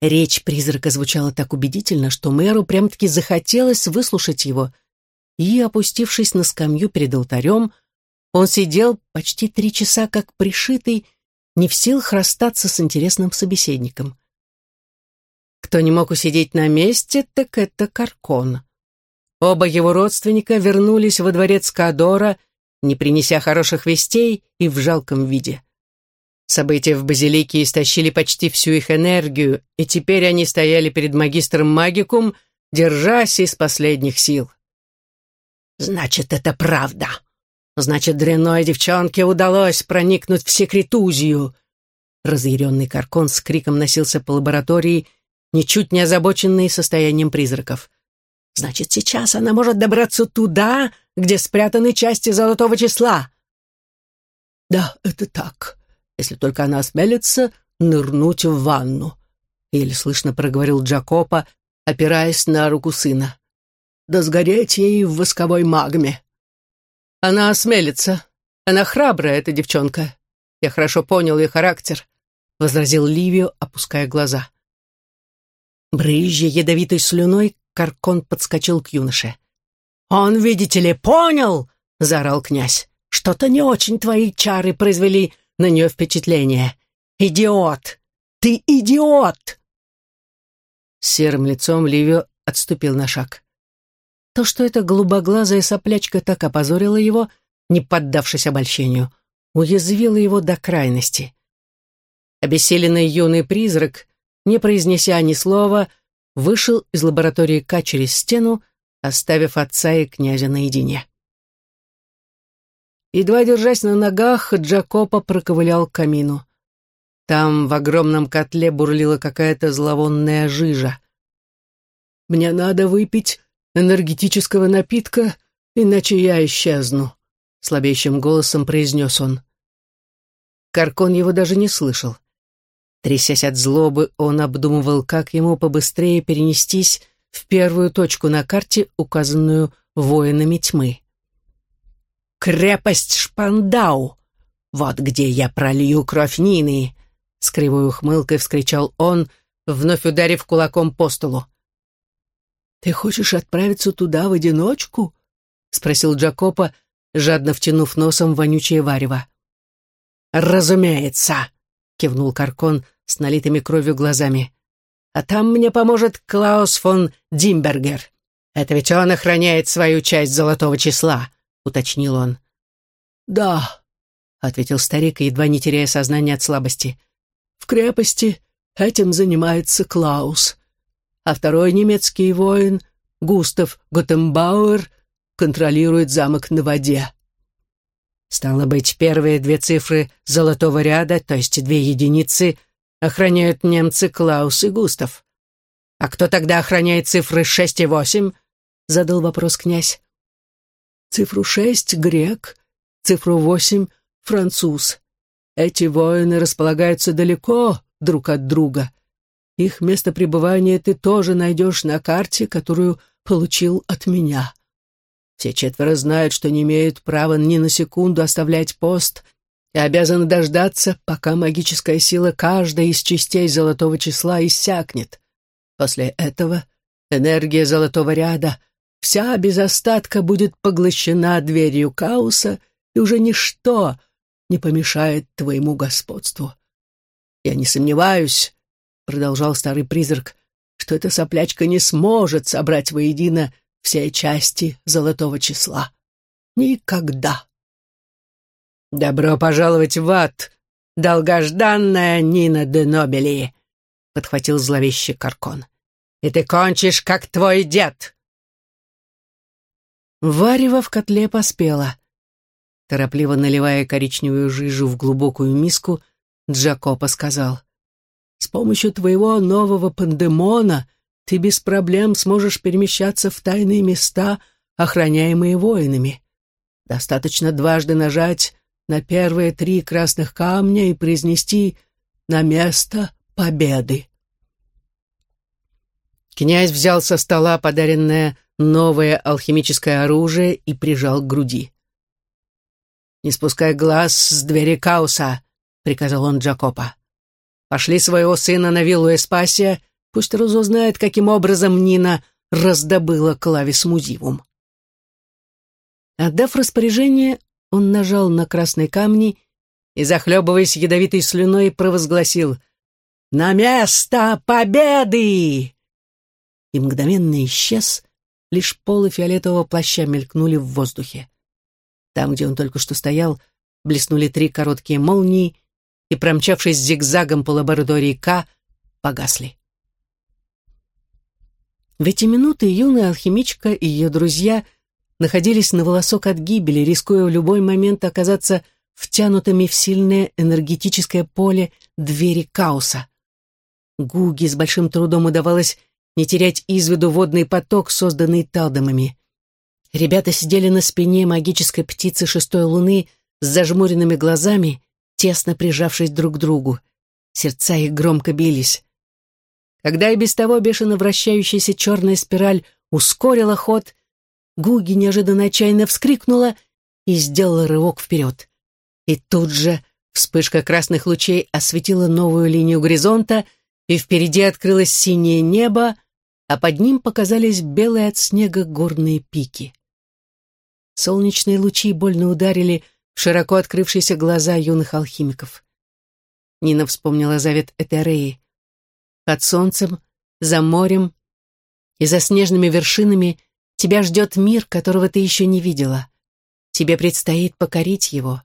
Речь призрака звучала так убедительно, что мэру прям-таки захотелось выслушать его, и, опустившись на скамью перед алтарем, он сидел почти три часа как пришитый, не в силах расстаться с интересным собеседником. Кто не мог усидеть на месте, так это Каркон. Оба его родственника вернулись во дворец Кадора не принеся хороших вестей и в жалком виде. События в базилике истощили почти всю их энергию, и теперь они стояли перед магистром магикум, держась из последних сил. «Значит, это правда. Значит, дрянной девчонке удалось проникнуть в секретузию». Разъяренный Каркон с криком носился по лаборатории, ничуть не озабоченный состоянием призраков. «Значит, сейчас она может добраться туда, где спрятаны части золотого числа. Да, это так, если только она осмелится нырнуть в ванну, еле слышно проговорил Джакопа, опираясь на руку сына. Да сгореть ей в восковой магме. Она осмелится. Она храбрая, эта девчонка. Я хорошо понял ее характер, возразил Ливио, опуская глаза. Брызжа ядовитой слюной, Каркон подскочил к юноше. «Он, видите ли, понял!» — заорал князь. «Что-то не очень твои чары произвели на нее впечатление. Идиот! Ты идиот!» серым лицом Ливио отступил на шаг. То, что эта голубоглазая соплячка так опозорила его, не поддавшись обольщению, уязвило его до крайности. Обессиленный юный призрак, не произнеся ни слова, вышел из лаборатории К через стену, оставив отца и князя наедине. Едва держась на ногах, Джакопо проковылял к камину. Там в огромном котле бурлила какая-то зловонная жижа. «Мне надо выпить энергетического напитка, иначе я исчезну», — слабеющим голосом произнес он. Каркон его даже не слышал. Трясясь от злобы, он обдумывал, как ему побыстрее перенестись в первую точку на карте, указанную воинами тьмы. «Крепость Шпандау! Вот где я пролью кровь Нины!» С кривой ухмылкой вскричал он, вновь ударив кулаком по столу. «Ты хочешь отправиться туда в одиночку?» — спросил Джакопа, жадно втянув носом вонючее варево. «Разумеется!» — кивнул Каркон с налитыми кровью глазами. «А там мне поможет Клаус фон Димбергер. Это ведь он охраняет свою часть золотого числа», — уточнил он. «Да», — ответил старик, едва не теряя сознание от слабости. «В крепости этим занимается Клаус. А второй немецкий воин, Густав Готембауэр, контролирует замок на воде. Стало быть, первые две цифры золотого ряда, то есть две единицы, охраняют немцы Клаус и Густав. А кто тогда охраняет цифры шесть и восемь? Задал вопрос князь. Цифру шесть — грек, цифру восемь — француз. Эти воины располагаются далеко друг от друга. Их место пребывания ты тоже найдешь на карте, которую получил от меня. Все четверо знают, что не имеют права ни на секунду оставлять пост и обязаны дождаться, пока магическая сила каждой из частей золотого числа иссякнет. После этого энергия золотого ряда вся без остатка будет поглощена дверью Кауса, и уже ничто не помешает твоему господству. Я не сомневаюсь, — продолжал старый призрак, — что эта соплячка не сможет собрать воедино все части золотого числа. Никогда. «Добро пожаловать в ад, долгожданная Нина де Нобели!» — подхватил зловещий Каркон. «И ты кончишь, как твой дед!» Варево в котле поспела. Торопливо наливая коричневую жижу в глубокую миску, Джакопа сказал, «С помощью твоего нового пандемона ты без проблем сможешь перемещаться в тайные места, охраняемые воинами. Достаточно дважды нажать на первые три красных камня и произнести «на место победы». Князь взял со стола подаренное новое алхимическое оружие и прижал к груди. «Не спускай глаз с двери Кауса», — приказал он Джакопа. «Пошли своего сына на виллу Эспасия Пусть разузнает, каким образом Нина раздобыла клавис музивум. Отдав распоряжение, он нажал на красные камни и, захлебываясь ядовитой слюной, провозгласил «На место победы!» И мгновенно исчез, лишь полы фиолетового плаща мелькнули в воздухе. Там, где он только что стоял, блеснули три короткие молнии и, промчавшись зигзагом по лаборатории К, погасли. В эти минуты юная алхимичка и ее друзья находились на волосок от гибели, рискуя в любой момент оказаться втянутыми в сильное энергетическое поле двери хаоса. Гуги с большим трудом удавалось не терять из виду водный поток, созданный талдомами. Ребята сидели на спине магической птицы шестой луны с зажмуренными глазами, тесно прижавшись друг к другу. Сердца их громко бились. Когда и без того бешено вращающаяся черная спираль ускорила ход, Гуги неожиданно отчаянно вскрикнула и сделала рывок вперед. И тут же вспышка красных лучей осветила новую линию горизонта, и впереди открылось синее небо, а под ним показались белые от снега горные пики. Солнечные лучи больно ударили широко открывшиеся глаза юных алхимиков. Нина вспомнила завет Этереи под солнцем, за морем и за снежными вершинами тебя ждет мир, которого ты еще не видела. Тебе предстоит покорить его,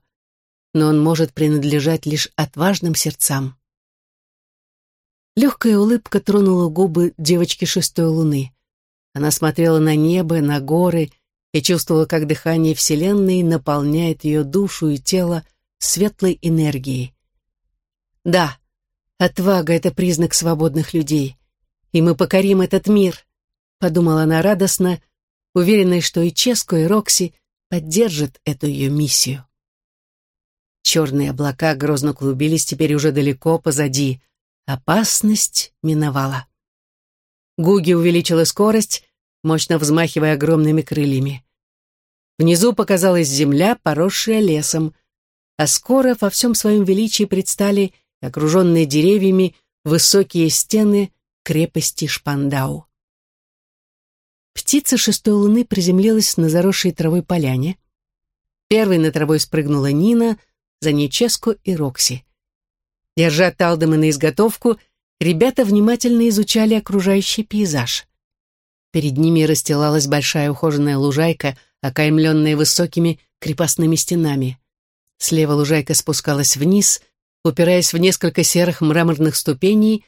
но он может принадлежать лишь отважным сердцам. Легкая улыбка тронула губы девочки шестой луны. Она смотрела на небо, на горы и чувствовала, как дыхание Вселенной наполняет ее душу и тело светлой энергией. Да, Отвага — это признак свободных людей. И мы покорим этот мир, — подумала она радостно, уверенная, что и Ческо, и Рокси поддержат эту ее миссию. Черные облака грозно клубились теперь уже далеко позади. Опасность миновала. Гуги увеличила скорость, мощно взмахивая огромными крыльями. Внизу показалась земля, поросшая лесом, а скоро во всем своем величии предстали, окруженные деревьями, высокие стены крепости Шпандау. Птица шестой луны приземлилась на заросшей травой поляне. Первой на травой спрыгнула Нина, за ней Ческо и Рокси. Держа Талдемы на изготовку, ребята внимательно изучали окружающий пейзаж. Перед ними расстилалась большая ухоженная лужайка, окаймленная высокими крепостными стенами. Слева лужайка спускалась вниз, упираясь в несколько серых мраморных ступеней,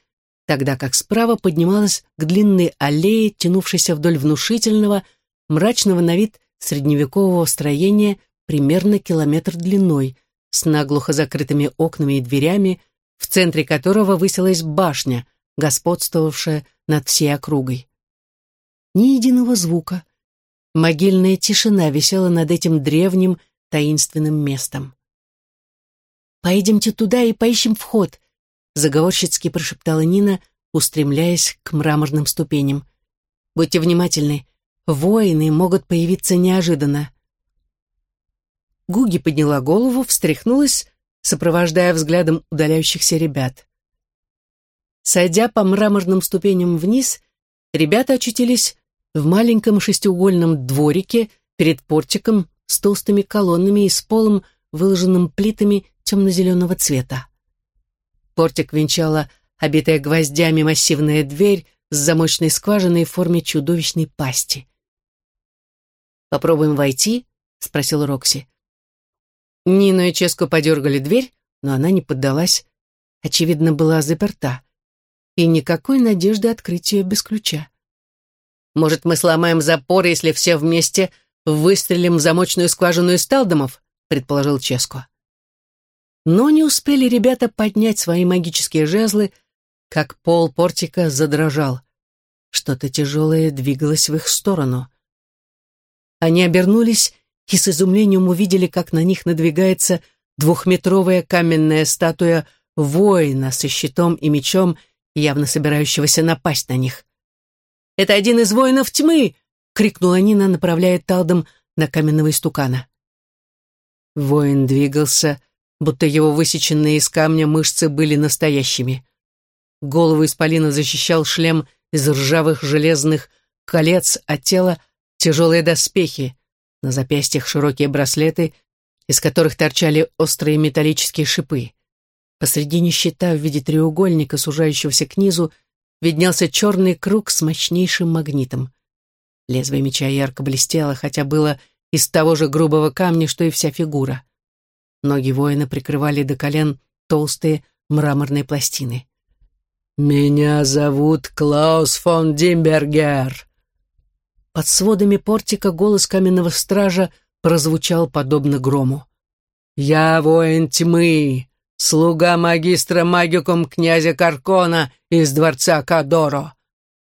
тогда как справа поднималась к длинной аллее, тянувшейся вдоль внушительного, мрачного на вид средневекового строения примерно километр длиной, с наглухо закрытыми окнами и дверями, в центре которого высилась башня, господствовавшая над всей округой. Ни единого звука. Могильная тишина висела над этим древним таинственным местом. «Поедемте туда и поищем вход», — заговорщицки прошептала Нина, устремляясь к мраморным ступеням. «Будьте внимательны, воины могут появиться неожиданно». Гуги подняла голову, встряхнулась, сопровождая взглядом удаляющихся ребят. Сойдя по мраморным ступеням вниз, ребята очутились в маленьком шестиугольном дворике перед портиком с толстыми колоннами и с полом, выложенным плитами темно-зеленого цвета. Портик венчала обитая гвоздями массивная дверь с замочной скважиной в форме чудовищной пасти. «Попробуем войти?» — спросил Рокси. Нина и Ческо подергали дверь, но она не поддалась. Очевидно, была заперта. И никакой надежды открыть ее без ключа. «Может, мы сломаем запор, если все вместе выстрелим в замочную скважину из талдомов?» — предположил Ческо. Но не успели ребята поднять свои магические жезлы, как пол портика задрожал. Что-то тяжелое двигалось в их сторону. Они обернулись и с изумлением увидели, как на них надвигается двухметровая каменная статуя воина со щитом и мечом, явно собирающегося напасть на них. «Это один из воинов тьмы!» — крикнула Нина, направляя талдом на каменного истукана. Воин двигался, будто его высеченные из камня мышцы были настоящими. Голову исполина защищал шлем из ржавых железных колец, а тело — тяжелые доспехи, на запястьях широкие браслеты, из которых торчали острые металлические шипы. Посредине щита в виде треугольника, сужающегося к низу, виднелся черный круг с мощнейшим магнитом. Лезвие меча ярко блестело, хотя было из того же грубого камня, что и вся фигура. Ноги воина прикрывали до колен толстые мраморные пластины. «Меня зовут Клаус фон Димбергер». Под сводами портика голос каменного стража прозвучал подобно грому. «Я воин тьмы, слуга магистра магикум князя Каркона из дворца Кадоро.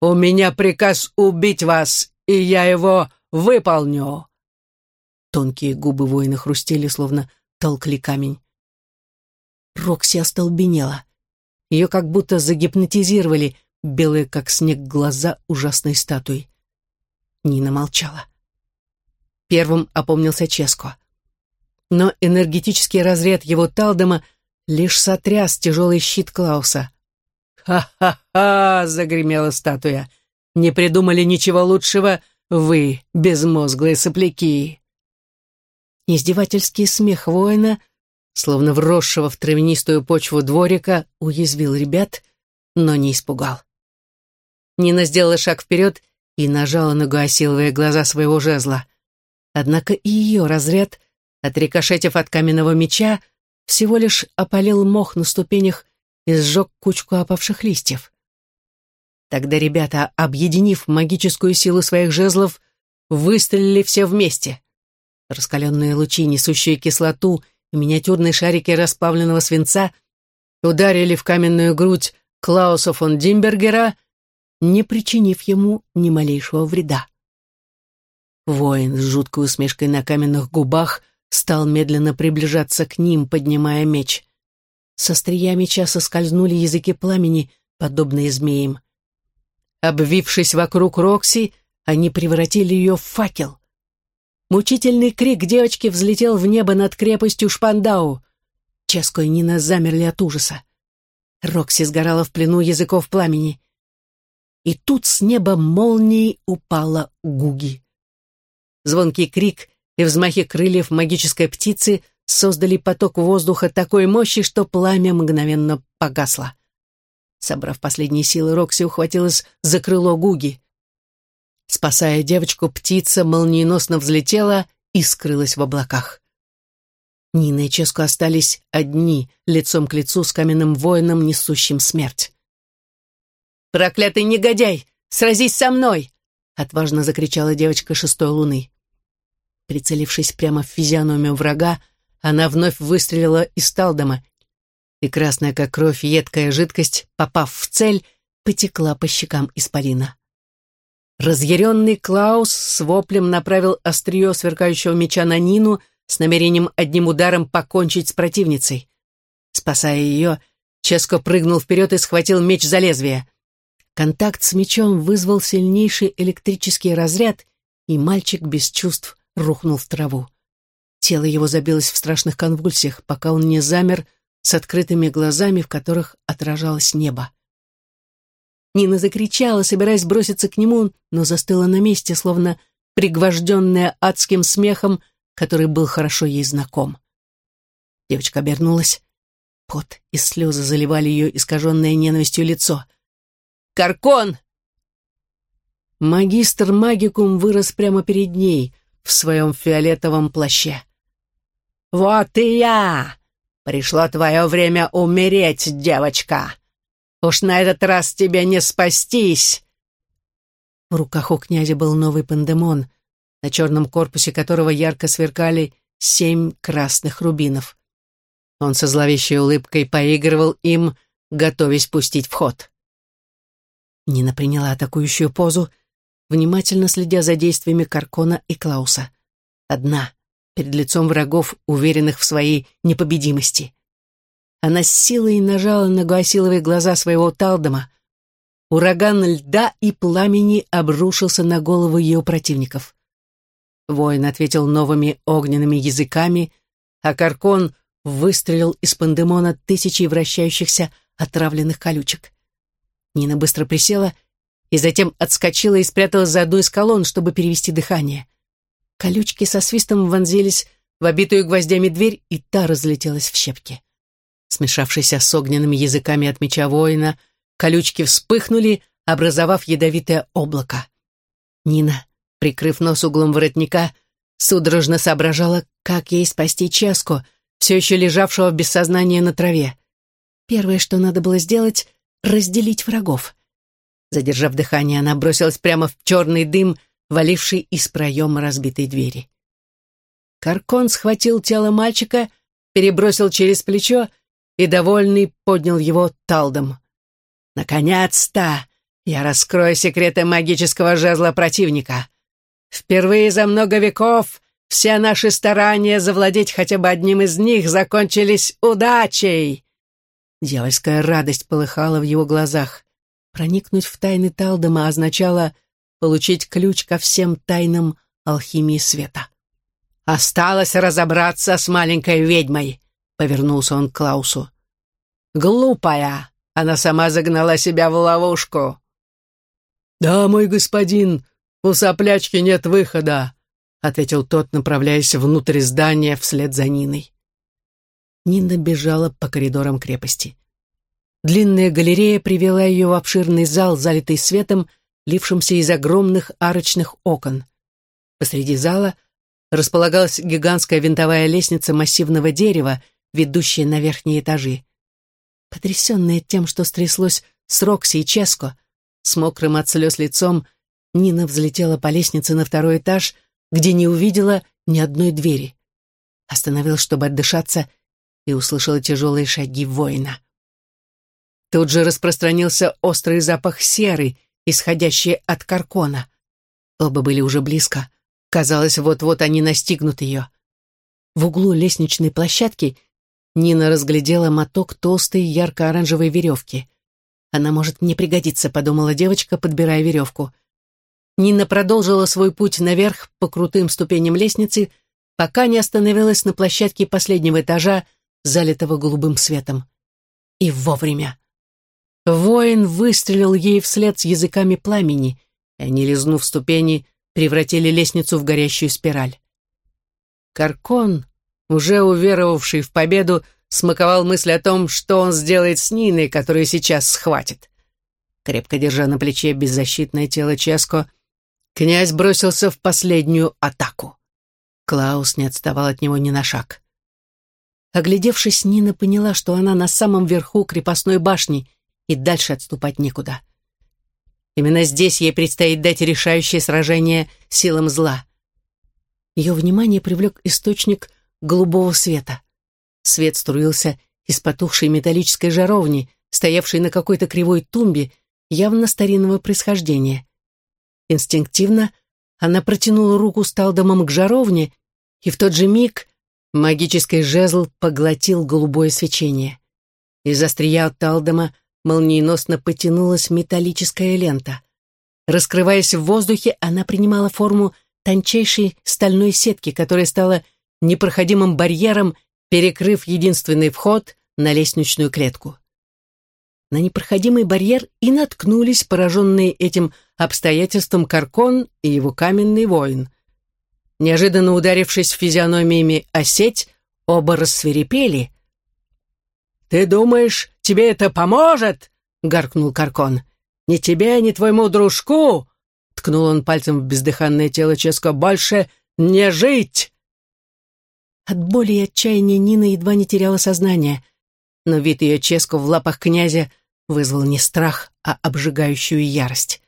У меня приказ убить вас, и я его выполню». Тонкие губы воина хрустели, словно толкли камень. Рокси остолбенела. Ее как будто загипнотизировали белые, как снег, глаза ужасной статуи. Нина молчала. Первым опомнился Ческо. Но энергетический разряд его талдома лишь сотряс тяжелый щит Клауса. «Ха-ха-ха!» — загремела статуя. «Не придумали ничего лучшего вы, безмозглые сопляки!» Издевательский смех воина, словно вросшего в травянистую почву дворика, уязвил ребят, но не испугал. Нина сделала шаг вперед и нажала на гуасиловые глаза своего жезла. Однако и ее разряд, отрикошетив от каменного меча, всего лишь опалил мох на ступенях и сжег кучку опавших листьев. Тогда ребята, объединив магическую силу своих жезлов, выстрелили все вместе. Раскаленные лучи, несущие кислоту, и миниатюрные шарики расплавленного свинца ударили в каменную грудь Клауса фон Димбергера, не причинив ему ни малейшего вреда. Воин с жуткой усмешкой на каменных губах стал медленно приближаться к ним, поднимая меч. Со стрия меча соскользнули языки пламени, подобные змеям. Обвившись вокруг Рокси, они превратили ее в факел. Мучительный крик девочки взлетел в небо над крепостью Шпандау. Ческо и Нина замерли от ужаса. Рокси сгорала в плену языков пламени. И тут с неба молнией упала Гуги. Звонкий крик и взмахи крыльев магической птицы создали поток воздуха такой мощи, что пламя мгновенно погасло. Собрав последние силы, Рокси ухватилась за крыло Гуги. Спасая девочку, птица молниеносно взлетела и скрылась в облаках. Нина и Ческо остались одни, лицом к лицу с каменным воином, несущим смерть. «Проклятый негодяй! Сразись со мной!» — отважно закричала девочка шестой луны. Прицелившись прямо в физиономию врага, она вновь выстрелила из талдома, и красная, как кровь, едкая жидкость, попав в цель, потекла по щекам испарина. Разъяренный Клаус с воплем направил острие сверкающего меча на Нину с намерением одним ударом покончить с противницей. Спасая ее, Ческо прыгнул вперед и схватил меч за лезвие. Контакт с мечом вызвал сильнейший электрический разряд, и мальчик без чувств рухнул в траву. Тело его забилось в страшных конвульсиях, пока он не замер с открытыми глазами, в которых отражалось небо. Нина закричала, собираясь броситься к нему, но застыла на месте, словно пригвожденная адским смехом, который был хорошо ей знаком. Девочка обернулась. Пот и слезы заливали ее искаженное ненавистью лицо. «Каркон!» Магистр Магикум вырос прямо перед ней в своем фиолетовом плаще. «Вот и я! Пришло твое время умереть, девочка! Уж на этот раз тебе не спастись!» В руках у князя был новый пандемон, на черном корпусе которого ярко сверкали семь красных рубинов. Он со зловещей улыбкой поигрывал им, готовясь пустить в ход. Нина приняла атакующую позу, внимательно следя за действиями Каркона и Клауса. Одна, перед лицом врагов, уверенных в своей непобедимости. Она с силой нажала на гуасиловые глаза своего Талдома. Ураган льда и пламени обрушился на голову ее противников. Воин ответил новыми огненными языками, а Каркон выстрелил из пандемона тысячи вращающихся отравленных колючек. Нина быстро присела и затем отскочила и спряталась за одну из колонн, чтобы перевести дыхание. Колючки со свистом вонзились в обитую гвоздями дверь, и та разлетелась в щепки. Смешавшись с огненными языками от меча воина, колючки вспыхнули, образовав ядовитое облако. Нина, прикрыв нос углом воротника, судорожно соображала, как ей спасти Ческу, все еще лежавшего без сознания на траве. Первое, что надо было сделать — разделить врагов. Задержав дыхание, она бросилась прямо в черный дым, валивший из проема разбитой двери. Каркон схватил тело мальчика, перебросил через плечо и, довольный, поднял его талдом. «Наконец-то! Я раскрою секреты магического жезла противника. Впервые за много веков все наши старания завладеть хотя бы одним из них закончились удачей!» Дьявольская радость полыхала в его глазах. Проникнуть в тайны Талдома означало получить ключ ко всем тайнам алхимии света. «Осталось разобраться с маленькой ведьмой», — повернулся он к Клаусу. «Глупая! Она сама загнала себя в ловушку!» «Да, мой господин, у соплячки нет выхода», — ответил тот, направляясь внутрь здания вслед за Ниной. Нина бежала по коридорам крепости. Длинная галерея привела ее в обширный зал, залитый светом, лившимся из огромных арочных окон. Посреди зала располагалась гигантская винтовая лестница массивного дерева, ведущая на верхние этажи. Потрясенная тем, что стряслось с Рокси и Ческо, с мокрым от слез лицом, Нина взлетела по лестнице на второй этаж, где не увидела ни одной двери. Остановилась, чтобы отдышаться, и услышала тяжелые шаги воина. Тут же распространился острый запах серы, исходящий от каркона. Оба были уже близко. Казалось, вот-вот они настигнут ее. в углу лестничной площадки Нина разглядела моток толстой ярко-оранжевой веревки. «Она может мне пригодиться», — подумала девочка, подбирая веревку. Нина продолжила свой путь наверх по крутым ступеням лестницы, пока не остановилась на площадке последнего этажа, залитого голубым светом. И вовремя. Воин выстрелил ей вслед с языками пламени, и они, лизнув ступени, превратили лестницу в горящую спираль. Каркон, уже уверовавший в победу, смаковал мысль о том, что он сделает с Ниной, которую сейчас схватит. Крепко держа на плече беззащитное тело Ческо, князь бросился в последнюю атаку. Клаус не отставал от него ни на шаг. Оглядевшись, Нина поняла, что она на самом верху крепостной башни, и дальше отступать некуда. Именно здесь ей предстоит дать решающее сражение силам зла. Ее внимание привлек источник голубого света. Свет струился из потухшей металлической жаровни, стоявшей на какой-то кривой тумбе, явно старинного происхождения. Инстинктивно она протянула руку с талдомом к жаровне, и в тот же миг магический жезл поглотил голубое свечение. Из острия талдома молниеносно потянулась металлическая лента. Раскрываясь в воздухе, она принимала форму тончайшей стальной сетки, которая стала непроходимым барьером, перекрыв единственный вход на лестничную клетку. На непроходимый барьер и наткнулись пораженные этим обстоятельством Каркон и его каменный воин. Неожиданно ударившись физиономиями о сеть, оба рассверепели. «Ты думаешь, тебе это поможет?» — гаркнул Каркон. «Ни тебе, ни твоему дружку!» — ткнул он пальцем в бездыханное тело Ческо. «Больше не жить!» От боли и отчаяния Нина едва не теряла сознание, но вид ее Ческо в лапах князя вызвал не страх, а обжигающую ярость.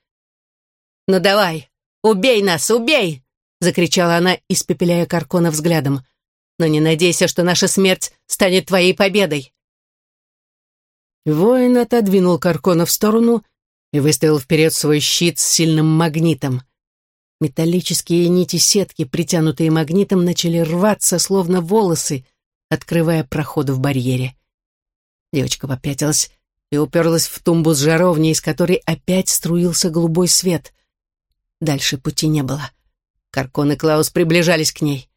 «Ну давай, убей нас, убей!» — закричала она, испепеляя Каркона взглядом. «Но не надейся, что наша смерть станет твоей победой!» Воин отодвинул Каркона в сторону и выставил вперед свой щит с сильным магнитом. Металлические нити сетки, притянутые магнитом, начали рваться, словно волосы, открывая проход в барьере. Девочка попятилась и уперлась в тумбу с жаровней, из которой опять струился голубой свет. Дальше пути не было. Каркон и Клаус приближались к ней.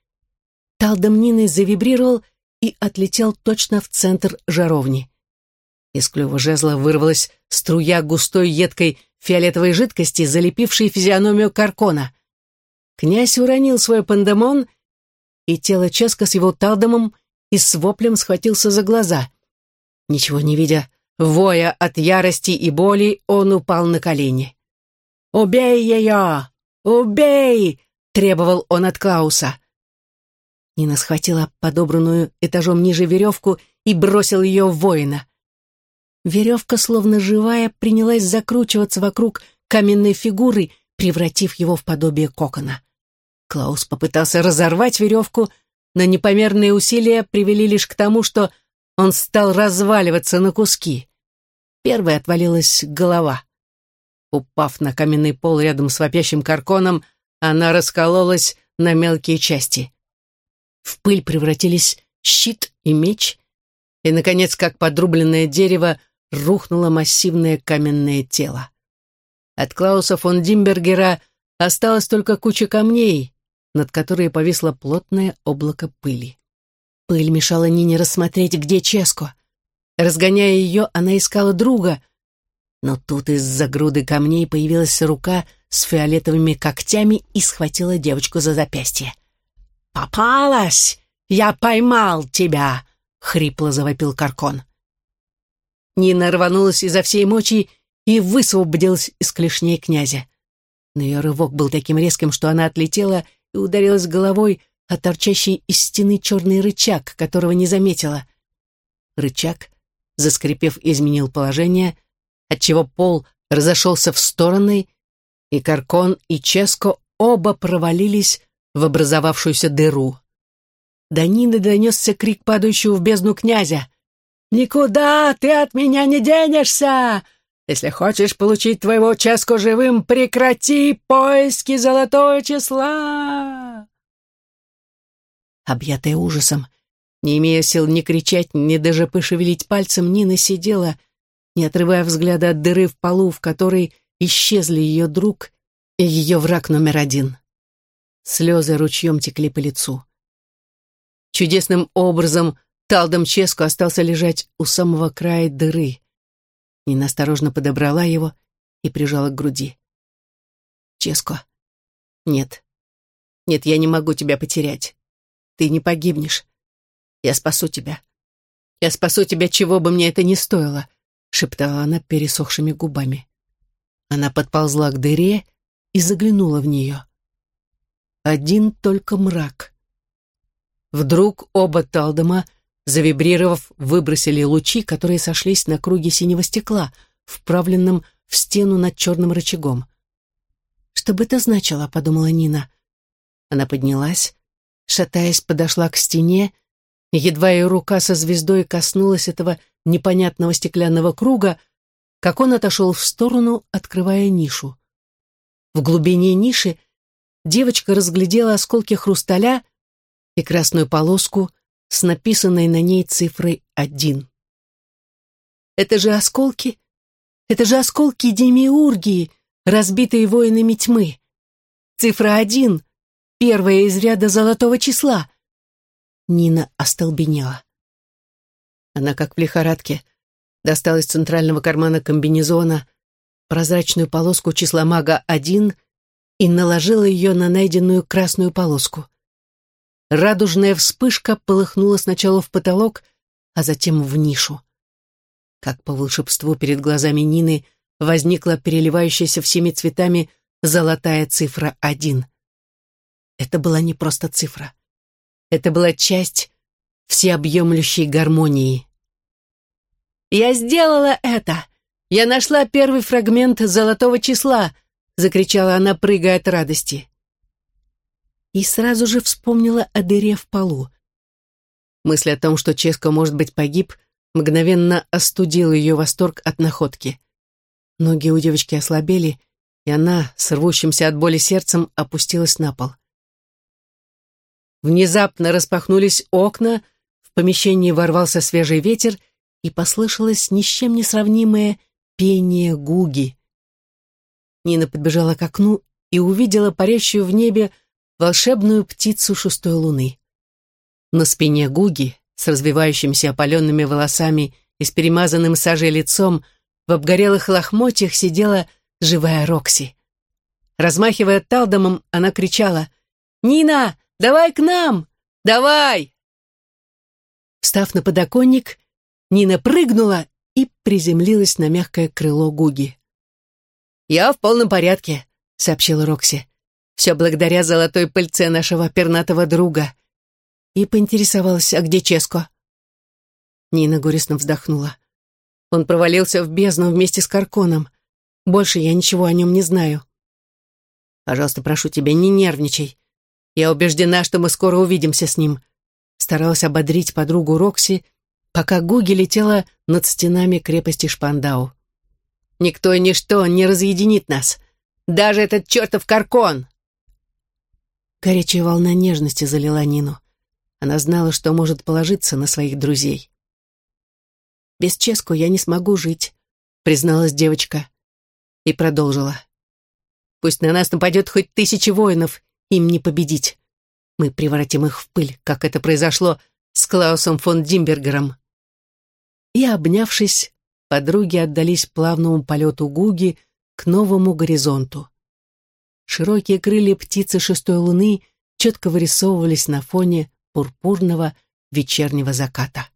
Талдом Нины завибрировал и отлетел точно в центр жаровни. Из клюва жезла вырвалась струя густой едкой фиолетовой жидкости, залепившей физиономию Каркона. Князь уронил свой пандемон, и тело Ческа с его талдомом и с воплем схватился за глаза. Ничего не видя, воя от ярости и боли, он упал на колени. «Убей ее! Убей!» — требовал он от Клауса. Нина схватила подобранную этажом ниже веревку и бросил ее в воина. Веревка, словно живая, принялась закручиваться вокруг каменной фигуры, превратив его в подобие кокона. Клаус попытался разорвать веревку, но непомерные усилия привели лишь к тому, что он стал разваливаться на куски. Первой отвалилась голова. Упав на каменный пол рядом с вопящим карконом, она раскололась на мелкие части. В пыль превратились щит и меч, и, наконец, как подрубленное дерево, рухнуло массивное каменное тело. От Клауса фон Димбергера осталась только куча камней, над которой повисло плотное облако пыли. Пыль мешала Нине рассмотреть, где Ческо. Разгоняя ее, она искала друга, но тут из-за груды камней появилась рука с фиолетовыми когтями и схватила девочку за запястье. «Попалась! Я поймал тебя!» — хрипло завопил Каркон. Нина рванулась изо всей мочи и высвободилась из клешней князя. Но ее рывок был таким резким, что она отлетела и ударилась головой о торчащий из стены черный рычаг, которого не заметила. Рычаг, заскрипев, изменил положение, отчего пол разошелся в стороны, и Каркон и Ческо оба провалились в образовавшуюся дыру. До Нины донесся крик падающего в бездну князя. «Никуда ты от меня не денешься! Если хочешь получить твоего ческу живым, прекрати поиски золотого числа!» Объятая ужасом, не имея сил ни кричать, ни даже пошевелить пальцем, Нина сидела, не отрывая взгляда от дыры в полу, в которой исчезли ее друг и ее враг номер один. Слезы ручьем текли по лицу. Чудесным образом Талдом Ческо остался лежать у самого края дыры. Нина подобрала его и прижала к груди. «Ческо, нет, нет, я не могу тебя потерять. Ты не погибнешь. Я спасу тебя. Я спасу тебя, чего бы мне это ни стоило», — шептала она пересохшими губами. Она подползла к дыре и заглянула в нее. Один только мрак. Вдруг оба Талдома завибрировав, выбросили лучи, которые сошлись на круге синего стекла, вправленном в стену над черным рычагом. «Что бы это значило?» — подумала Нина. Она поднялась, шатаясь, подошла к стене, едва ее рука со звездой коснулась этого непонятного стеклянного круга, как он отошел в сторону, открывая нишу. В глубине ниши девочка разглядела осколки хрусталя и красную полоску — с написанной на ней цифрой один. «Это же осколки! Это же осколки Демиургии, разбитые воинами тьмы! Цифра один, первая из ряда золотого числа!» Нина остолбенела. Она, как в лихорадке, достала из центрального кармана комбинезона прозрачную полоску числа мага один и наложила ее на найденную красную полоску. Радужная вспышка полыхнула сначала в потолок, а затем в нишу. Как по волшебству перед глазами Нины возникла переливающаяся всеми цветами золотая цифра один. Это была не просто цифра. Это была часть всеобъемлющей гармонии. «Я сделала это! Я нашла первый фрагмент золотого числа!» — закричала она, прыгая от радости и сразу же вспомнила о дыре в полу. Мысль о том, что Ческо, может быть, погиб, мгновенно остудила ее восторг от находки. Ноги у девочки ослабели, и она, с рвущимся от боли сердцем, опустилась на пол. Внезапно распахнулись окна, в помещении ворвался свежий ветер, и послышалось ни с чем не сравнимое пение гуги. Нина подбежала к окну и увидела парящую в небе волшебную птицу шестой луны. На спине Гуги, с развивающимися опаленными волосами и с перемазанным сажей лицом, в обгорелых лохмотьях сидела живая Рокси. Размахивая талдомом, она кричала «Нина, давай к нам! Давай!» Встав на подоконник, Нина прыгнула и приземлилась на мягкое крыло Гуги. «Я в полном порядке», — сообщила Рокси. Все благодаря золотой пыльце нашего пернатого друга. И поинтересовалась, а где Ческо? Нина горестно вздохнула. Он провалился в бездну вместе с Карконом. Больше я ничего о нем не знаю. Пожалуйста, прошу тебя, не нервничай. Я убеждена, что мы скоро увидимся с ним. Старалась ободрить подругу Рокси, пока Гуги летела над стенами крепости Шпандау. Никто и ничто не разъединит нас. Даже этот чертов Каркон. Горячая волна нежности залила Нину. Она знала, что может положиться на своих друзей. «Без Ческу я не смогу жить», — призналась девочка. И продолжила. «Пусть на нас нападет хоть тысячи воинов, им не победить. Мы превратим их в пыль, как это произошло с Клаусом фон Димбергером». И, обнявшись, подруги отдались плавному полету Гуги к новому горизонту. Широкие крылья птицы шестой луны четко вырисовывались на фоне пурпурного вечернего заката.